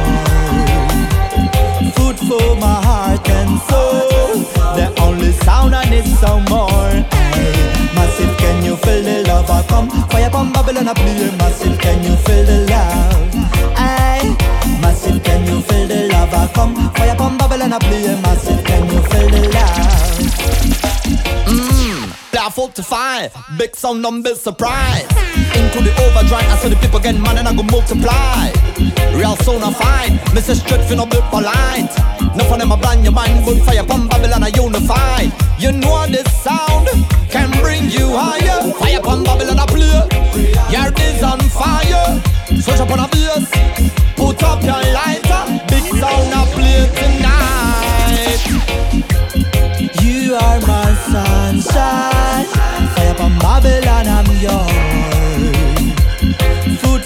Speaker 29: Food for my heart and soul. The only sound I need some more. Massive, can you feel the love? I come fire from Babylon I play. Massive, can you feel the love? Aye. Massive, can you feel the love? I come fire from Babylon I play. Massive, can you feel the love?
Speaker 28: Mmm, Black 45, big sound, don't be surprised.
Speaker 29: Into the overdrive. I saw the people get man and I go multiply. Real sound I find, Mr. Straight fin up the light. No for them a blind your mind, but fire upon Babylon I unify. You know this sound can bring you higher. Fire upon Babylon I play. Yard is on fire. Switch up on a bass. Put up your lighter. Big sound I play tonight. You are my sunshine. Fire upon Babylon, I'm yours.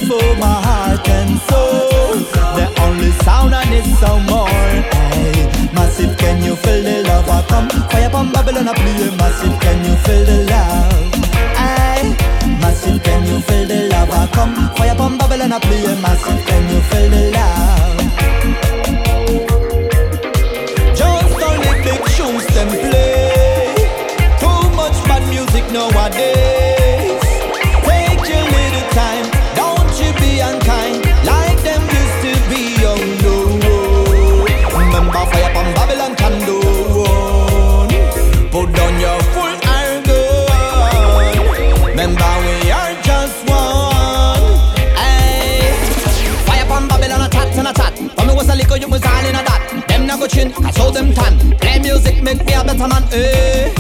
Speaker 29: For my heart and soul. The only sound I need some more. Hey, massive, can you feel the love? I come fire upon Babylon, I play massive. Can you feel the love? Hey, massive, can you feel the love? I come fire upon Babylon, I play massive. Can you feel the love? Just only big shoes them play. Too much bad music nowadays. A you all in a. Them now go chin, I show them tan. Play music make me a better man. Eh.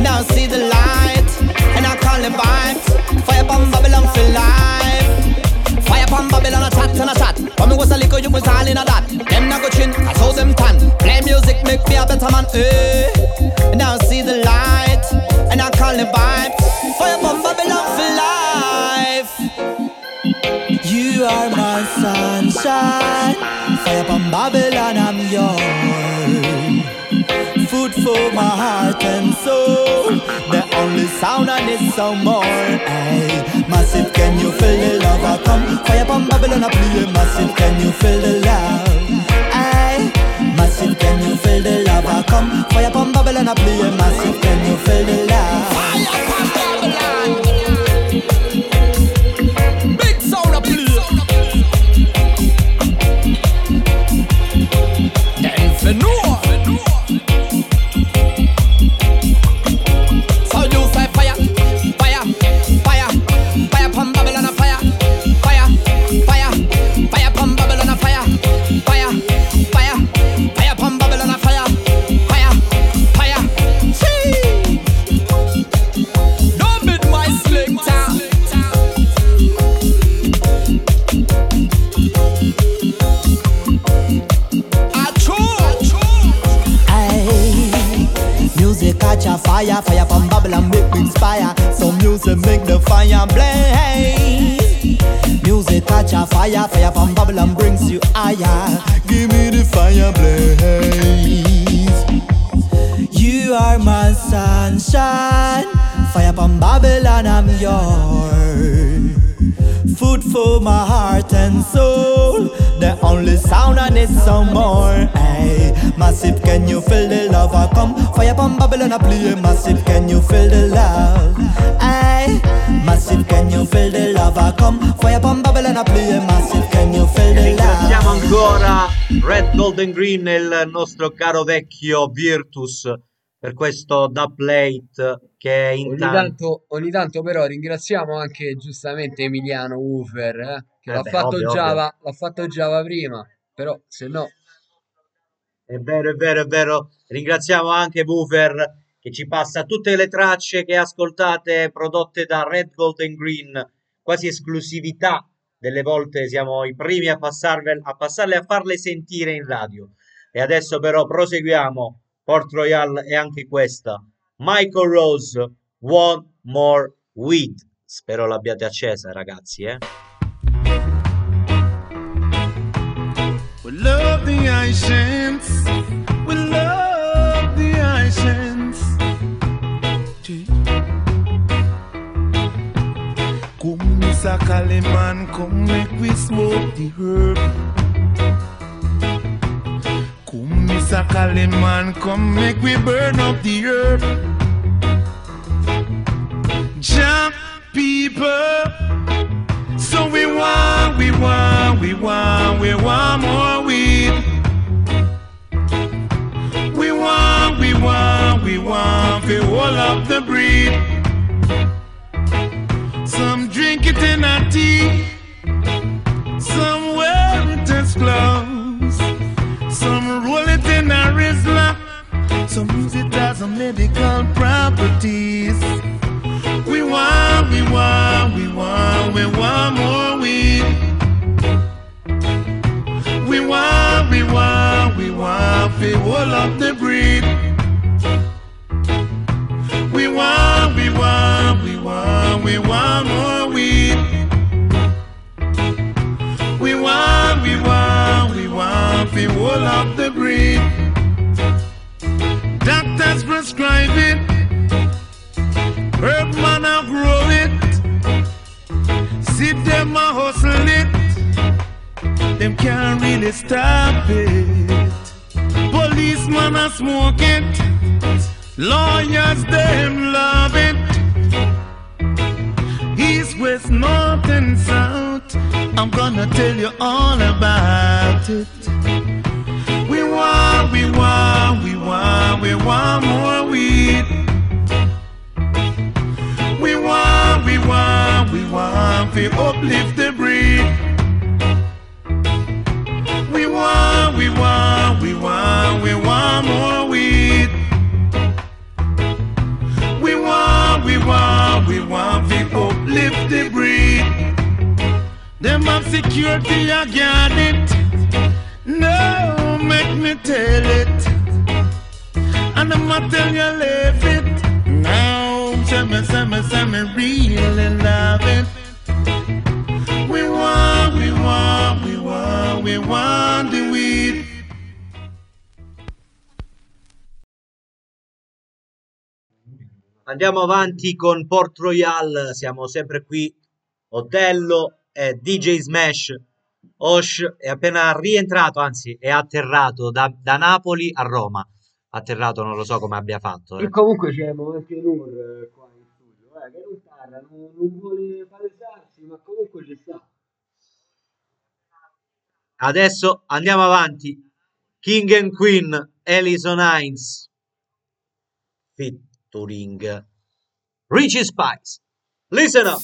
Speaker 29: Now see the light and I call the vibes. Fire from Babylon for life. Fire from Babylon a and a. When me was a you all in a. Them now go chin, I show them tan. Play music make me a better man. Eh. Now see the light and I call the vibes. Fire from Babylon for life. You are my sunshine. Fire from Babylon, I'm yours. Food for my heart and soul. The only sound I need some more. Hey, massive, can you feel the love? I come fire from Babylon, I play massive. Can you feel the love? Hey, massive, can you feel the love? I come fire from Babylon, I play massive. Can you feel the love?
Speaker 28: Big fire, fire from Babylon
Speaker 29: make me inspire. So music make the fire blaze. Music catch a fire, fire from Babylon brings you higher. Give me the fire blaze. You are my sunshine, fire from Babylon, I'm yours. Food for my heart and soul. The only sound I need some more. Hey, massive, can you feel the love? I come fire from Babylon, I play massive. Can you feel the love? Hey, massive, can you feel the love? I come fire from Babylon, I play massive. Can you feel the love?
Speaker 12: ancora Red Golden Green il nostro caro vecchio Virtus per questo dubplate che è
Speaker 1: Ogni
Speaker 12: in tanto.
Speaker 1: tanto, ogni tanto però ringraziamo anche giustamente Emiliano Ufer, eh, che
Speaker 12: Eh
Speaker 1: l'ha
Speaker 12: beh,
Speaker 1: fatto
Speaker 12: ovvio,
Speaker 1: Java, l'ha fatto Java prima, però se no
Speaker 12: È vero, è vero, è vero. Ringraziamo anche Woofer che ci passa tutte le tracce che ascoltate prodotte da Red Golden Green, quasi esclusività. Delle volte siamo i primi a, passarve, a passarle a farle sentire in radio. E adesso però proseguiamo. Port Royal e anche questa. Michael Rose, One More Weed. Spero l'abbiate accesa, ragazzi, eh.
Speaker 30: We love the Ishans. We love the Ishans. Come Mr. Kaliman, come make we smoke the herb. Come Mr. Kaliman, come make we burn up the herb. Jump people. So we want, we want, we want, we want more weed. We want, we want, we want, we hold up the breed. Some drink it in a tea. Some wear it as clothes. Some roll it in a Rizla. Some use it as a medical properties. We want, we want, we want, we want more weed. We want, we want, we want, we hold up the breed. We want, hold up the breed. Doctors prescribe it. Herb man a grow it. See them a hustle it. Them can't really stop it. Policeman a smoke it. Lawyers them love it. East, west, north and south. I'm gonna tell you all about it. We want, we want, we want, we want more weed. We want, we want, we want, we uplift the breed. We want, we want, we want, we want more weed. We want, we want, we want, we uplift the breed. Them have security, I got it. No, make me tell it. And I'ma tell you, live it. Now, say me, say me, say me, really love it. We want, we want, we want, we want the weed.
Speaker 19: Andiamo avanti con Port Royal, siamo sempre qui, Otello e DJ Smash. Osh è appena rientrato, anzi è atterrato da, da Napoli a Roma. Atterrato non lo so come abbia fatto. eh.
Speaker 1: E comunque c'è anche Nur eh, qua in studio, eh, che non parla, non, non vuole palesarsi, ma comunque ci sta.
Speaker 19: Adesso andiamo avanti. King and Queen, Alison Hines, featuring Richie Spice. Listen up.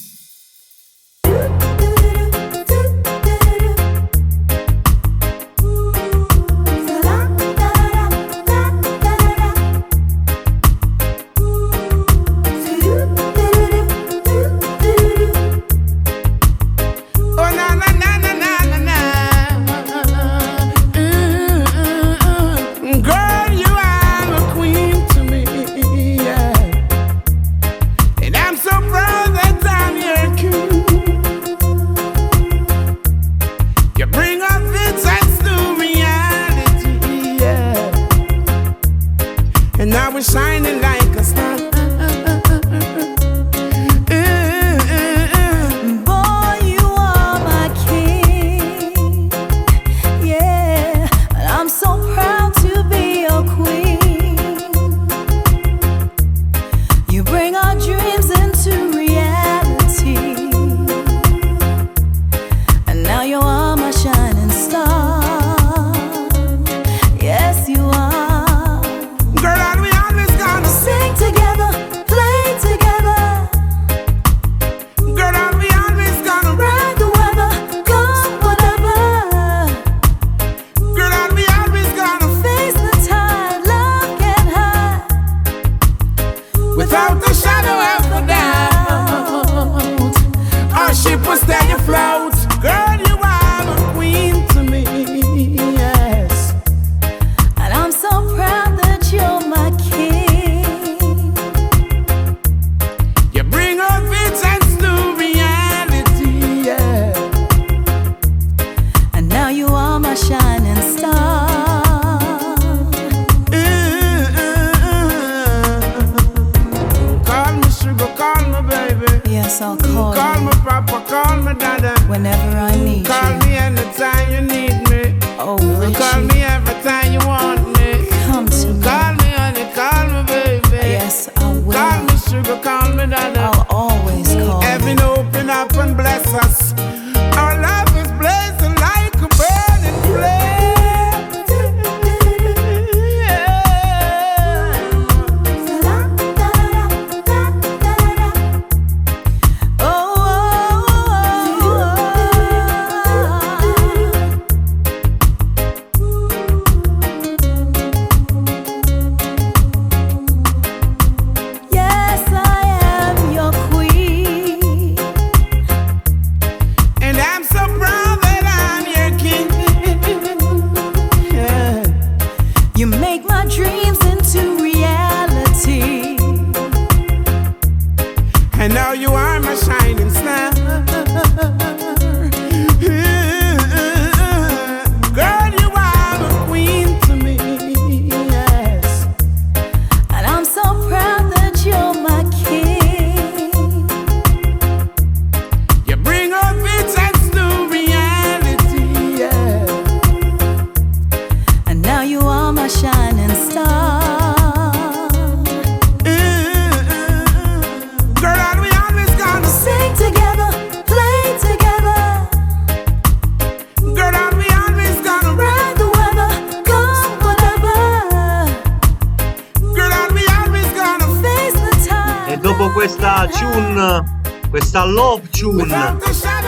Speaker 24: Questa tune, questa love tune,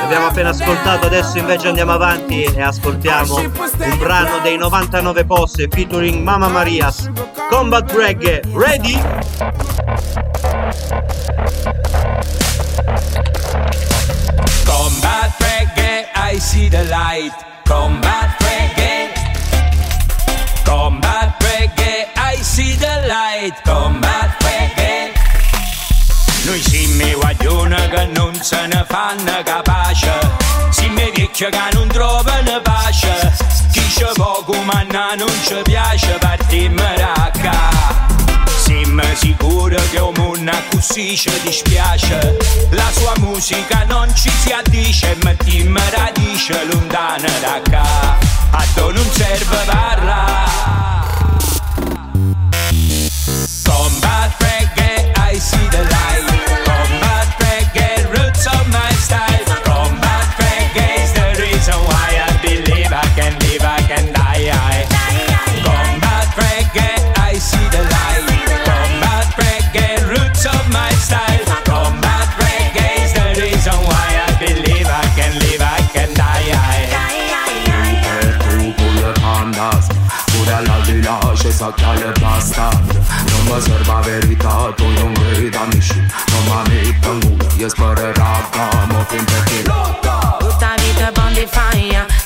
Speaker 24: abbiamo appena ascoltato, adesso invece andiamo avanti e ascoltiamo un brano dei 99 Posse featuring Mama Marias, Combat Reggae, ready?
Speaker 31: Combat reggae, I see the light. Combat reggae. Combat reggae, I see the light. Combat reggae. Noi siamo guaglioni che non se ne fanno capace. Siamo vecchi che non trovano pace. Chi c'è poco ma non ci piace partiamo da qua. Siamo sicuri che un mondo così ci dispiace La sua musica non ci si addice Mettiamo radice lontana da qua A te non serve parlare Combat
Speaker 30: alle bastard Non verità, tu non Non gură, e spărăra ca mă fin pe tine.
Speaker 32: Tutta vita bon di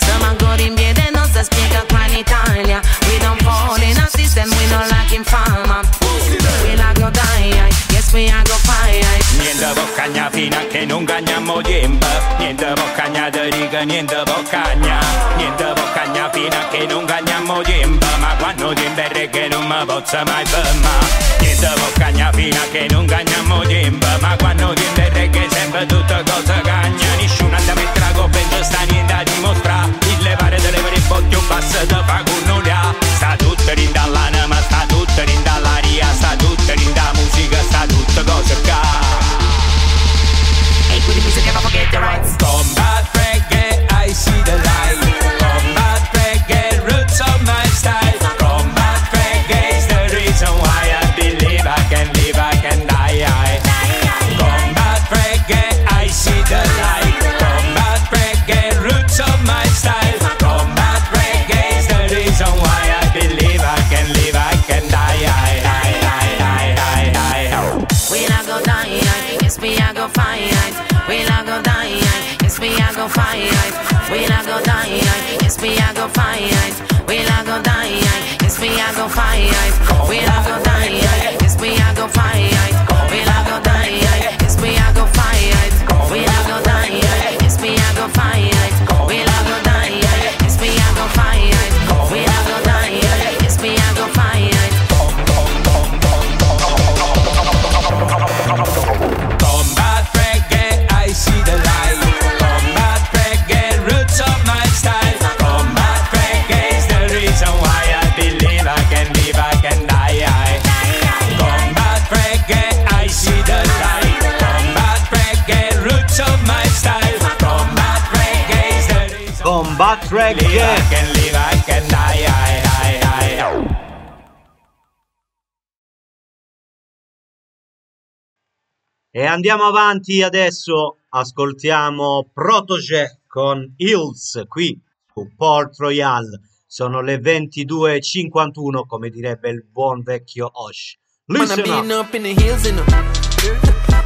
Speaker 32: Siamo ancora in piedi non si spiega qua in Italia We don't fall in a system, we don't like infama We like no die, yes we are go
Speaker 31: Niente boccagna fino a che non cagniamo tempo Niente boccagna di riga, niente boccagna Niente boccagna fino a che non cagniamo tempo Ma quando tempo è reggae non mi posso mai fermare Niente boccagna fino a che non cagniamo tempo Ma quando tempo è reggae sempre tutte cose cagna. Nessuno da mettere a coppa sta niente a dimostrare. Il levare delle vere botti un passo da fa curnulia Sta tutto in dall'anima, sta tutto in dall'aria Sta tutto in musica, sta tutto cose ca
Speaker 32: Hey, quindi mi never forget your rights.
Speaker 31: Come back. fight. Will I
Speaker 32: go die? Yes, me I go fight. Will I go die? Yes, me I go fight. Will I go die? Yes, me I go fight.
Speaker 31: I.
Speaker 24: E andiamo avanti adesso, ascoltiamo Protege con Hills qui su Port Royal. Sono le 22.51 come direbbe il buon vecchio Osh. Listen up.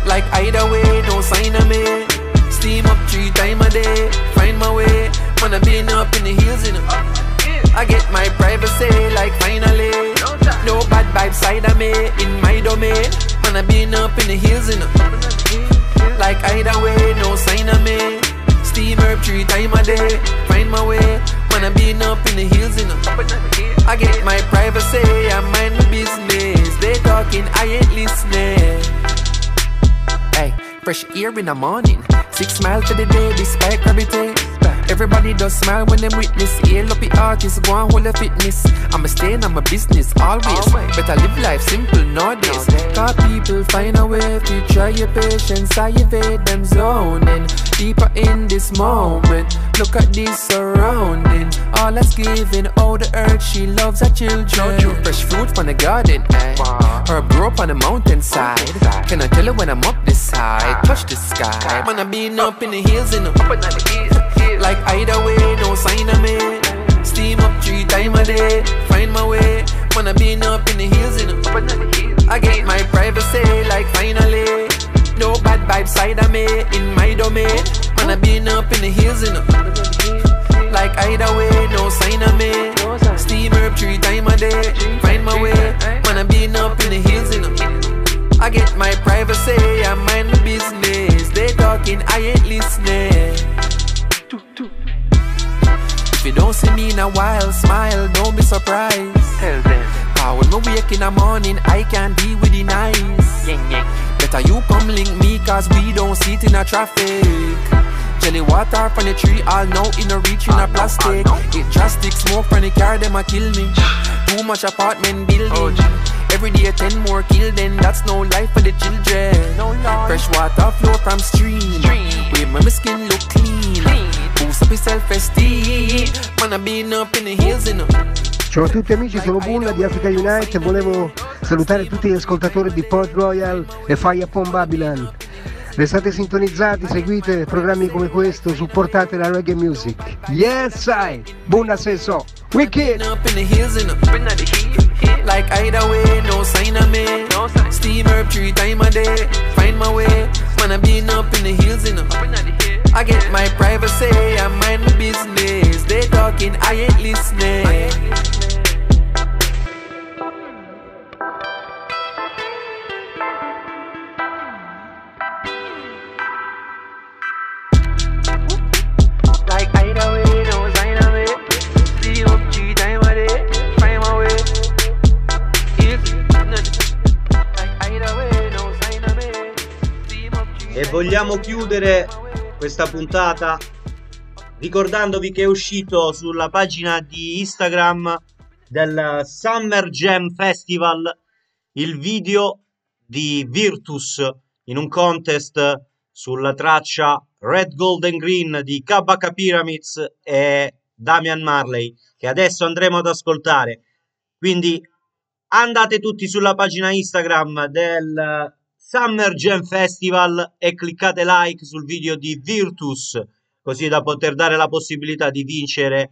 Speaker 33: Like either way, no sign of me. Steam up three times a day, find my way. Man, I've been up in the hills, you know. I get my privacy, like finally. No bad vibes side of me, in my domain. Man, I've been up in the hills, you know. Like either way, no sign of me. Steam herb three time a day. Find my way. Wanna be up in the hills, you know. I get my privacy, I mind my business. They talking, I ain't listening. Hey, fresh air in the morning. Six miles to the day, despite gravity. Everybody does smile when them witness. Hail up the artist, go and hold the fitness. I'ma stay in my business always. Better live life simple nowadays. Cause people find a way to try your patience. I evade them zoning. Deeper in this moment. Look at this surrounding. All that's giving, all the earth she loves her children. Fresh fruit from the garden, eh? Herb grow up on the mountainside. Can I tell you when I'm up this side? Touch the sky. Man, I been up in the hills, and up in the know. Like either way, no sign of me. Steam up three time a day. Find my way. I been up in the hills, you know. I get my privacy, like finally. No bad vibes side of me, in my domain. I been up in the hills, you know. Like either way, no sign of me. Steam herb three time a day. Find my way. I been up in the hills, you know. I get my privacy, I mind my business. They talking, I ain't listening. If you don't see me in a while, smile, don't be surprised. Tell them. Ah, when me wake in the morning, I can't deal with the nice. Better you come link me, cause we don't sit in a traffic. Jelly water from the tree, all now in a reach in a plastic. It drastic smoke from the car, them a kill me. <sighs> Too much apartment building. Every day ten more kill, then that's no life for the children. Fresh water flow from stream. Where my skin look clean. Up self-esteem. I been up in the hills, you know.
Speaker 34: Ciao a tutti amici, sono Bulla di Africa Unite e volevo salutare tutti gli ascoltatori di Port Royal e Fire Upon Babylon. Restate sintonizzati, seguite programmi come questo, supportate la reggae music. Yes, I! Buona senso! Wicked!
Speaker 33: in in Like either way, no sign of me. Steam herb three time a day. Find my way. Man, I been up in the hills in I get my privacy, I mind my business. They talking, I ain't listening.
Speaker 24: E vogliamo chiudere questa puntata ricordandovi che è uscito sulla pagina di Instagram del Summer Jam Festival il video di Virtus in un contest sulla traccia Red Golden Green di KK Pyramids e Damian Marley che adesso andremo ad ascoltare. Quindi andate tutti sulla pagina Instagram del Summer Jam Festival e cliccate like sul video di Virtus così da poter dare la possibilità di vincere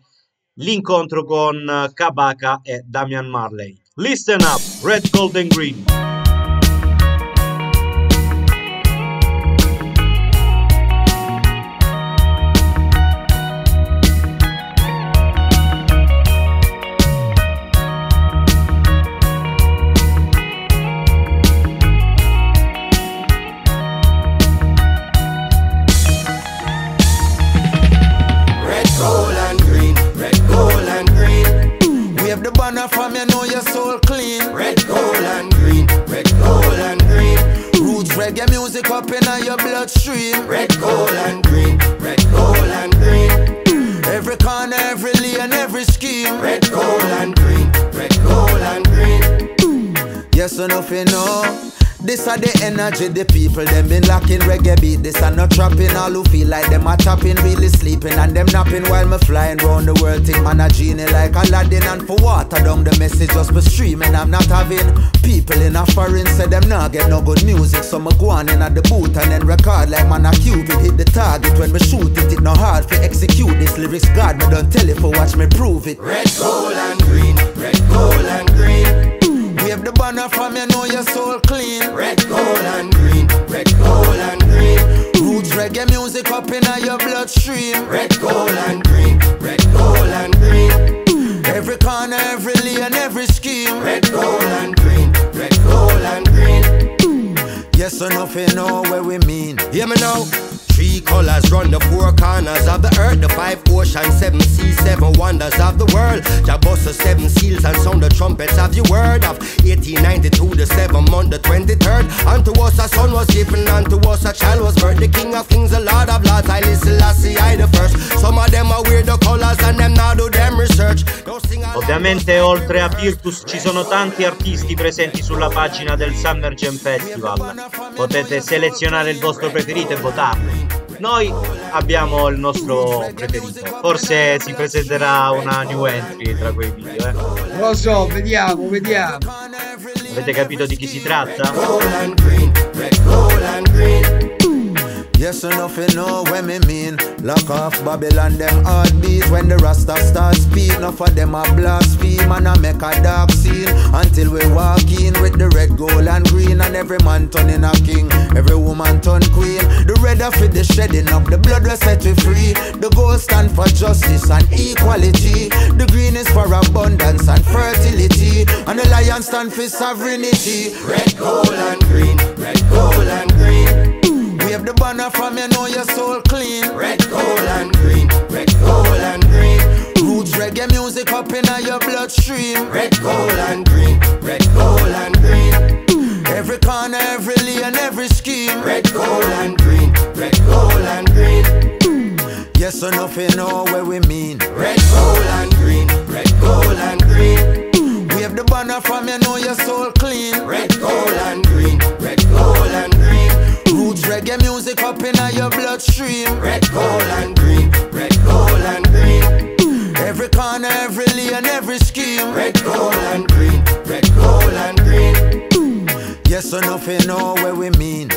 Speaker 24: l'incontro con Kabaka e Damian Marley. Listen up, Red Golden Green.
Speaker 26: Bloodstream. Red, gold, and green. Red, gold, and green. Every corner, every lane, every scheme. Red, gold, and green. Red, gold, and green. Yes, enough you know. This are the energy, the people them been locking reggae beat. This are not trapping, all who feel like them are tapping, really sleeping and them napping while me flying round the world. Think man a genie like Aladdin and for water down the message just be streaming. I'm not having people in a foreign say them not get no good music, so me go on in at the booth and then record like man a cupid hit the target when me shoot it. It no hard to execute this lyrics. God me don't tell it for watch me prove it. Red, gold and green, red, gold and green. Wave the banner from you know your soul clean. Red, gold, and green. Red, gold, and green. Roots reggae music up in your bloodstream. Red, gold, and green. Red, gold, and green. Every corner, every lane, every scheme. Red, gold, and green. Red, gold, and green. Yes, enough you know where we mean. Hear me now. Colors run the four corners of the earth, the five oceans, seven seas, seven wonders of the world. The seven seals and sound the trumpets of your word of 1892, the seventh month, the 23rd. Unto us a son was given, unto us a child was birthed. The king of kings, the lord of lords, I listen, Lassie, I the first. Some of them are weird, the colors, and them now do them research.
Speaker 24: Ovviamente oltre a Virtus ci sono tanti artisti presenti sulla pagina del Summer Jam Festival. Potete selezionare il vostro preferito e votarlo. Noi abbiamo il nostro preferito. Forse si presenterà una new entry tra quei video, eh.
Speaker 1: Non lo so, vediamo, vediamo.
Speaker 24: Avete capito di chi si tratta?
Speaker 26: Yes, enough you know what me mean. Lock off Babylon, them heartbeat. When the Rasta start speak, enough of them a blaspheme and I make a dark scene. Until we walk in with the red, gold, and green. And every man turning a king, every woman turn queen. The red of it, the shedding up, the blood will set we free. The gold stand for justice and equality. The green is for abundance and fertility. And the lion stand for sovereignty. Red, gold, and green. Red, gold, and green. Wave the banner from you know your soul clean. Red, gold, and green. Red, gold, and green. Roots reggae music up in your bloodstream. Red, gold, and green. Red, gold, and green. Every corner, every lane, every scheme. Red, gold, and green. Red, gold, and green. Yes, enough you know where we mean. Red, gold, and green. Red, gold, and green. Wave the banner from you know your soul clean. Red, gold, and green. Red, reggae music up in your bloodstream. Red, gold, and green. Red, gold, and green. Every corner, every lane, every scheme. Red, gold, and green. Red, gold, and green. Yes, enough you know where we mean.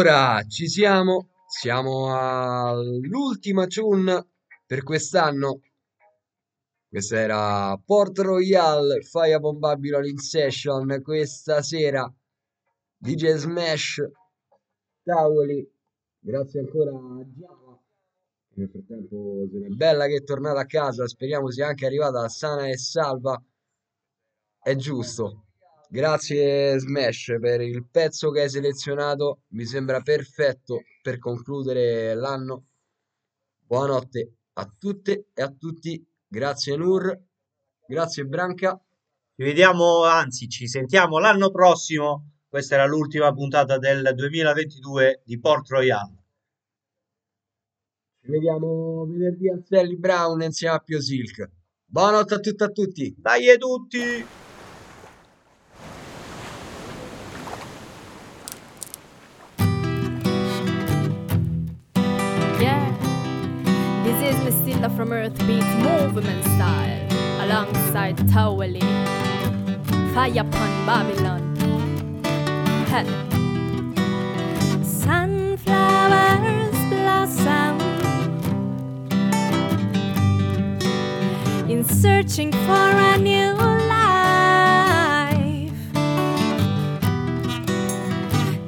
Speaker 1: Allora ci siamo, siamo all'ultima tune per quest'anno. Questa era Port Royal Fire Bomb Babylon in session questa sera. DJ Smash, tavoli, grazie ancora a Giava. Nel frattempo bella che è tornata a casa, speriamo sia anche arrivata sana e salva. È giusto. Grazie Smash per il pezzo che hai selezionato, mi sembra perfetto per concludere l'anno. Buonanotte a tutte e a tutti, grazie Nur, grazie Branca.
Speaker 24: Ci vediamo, anzi ci sentiamo l'anno prossimo. Questa era l'ultima puntata del 2022 di Port Royal.
Speaker 1: Ci vediamo venerdì a Sally Brown insieme a Pio Silk. Buonanotte a tutte e a tutti.
Speaker 24: Dai a tutti!
Speaker 17: Is from Earth Beats movement style, alongside Towley, Fire upon Babylon.
Speaker 35: Sunflowers blossom in searching for a new life.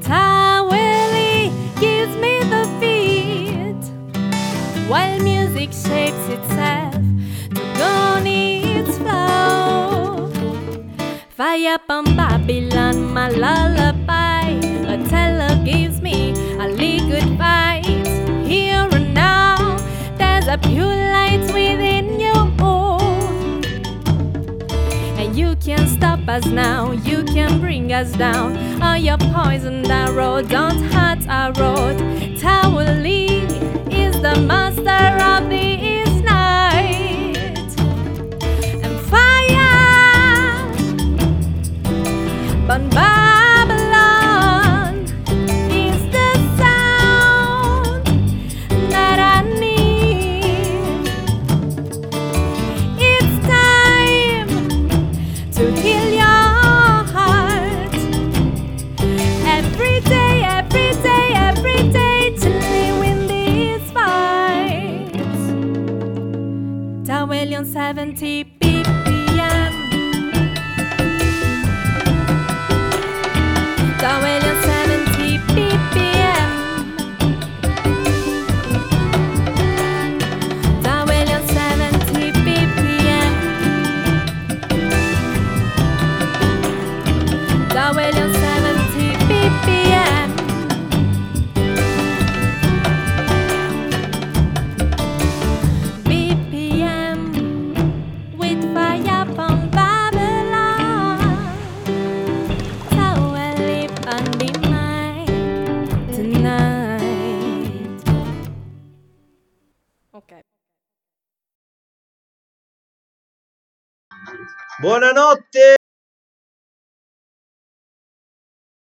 Speaker 35: Taweli gives me the beat while music shapes itself to go its flow. Fire upon Babylon, my lullaby. A teller gives me a good goodbye. Here and now, there's a pure light within your you. And you can stop us now, you can bring us down. All your poisoned arrow, don't hurt our road. Tawali is the master of this night. And fire but Babylon Seventy.
Speaker 24: Buonanotte!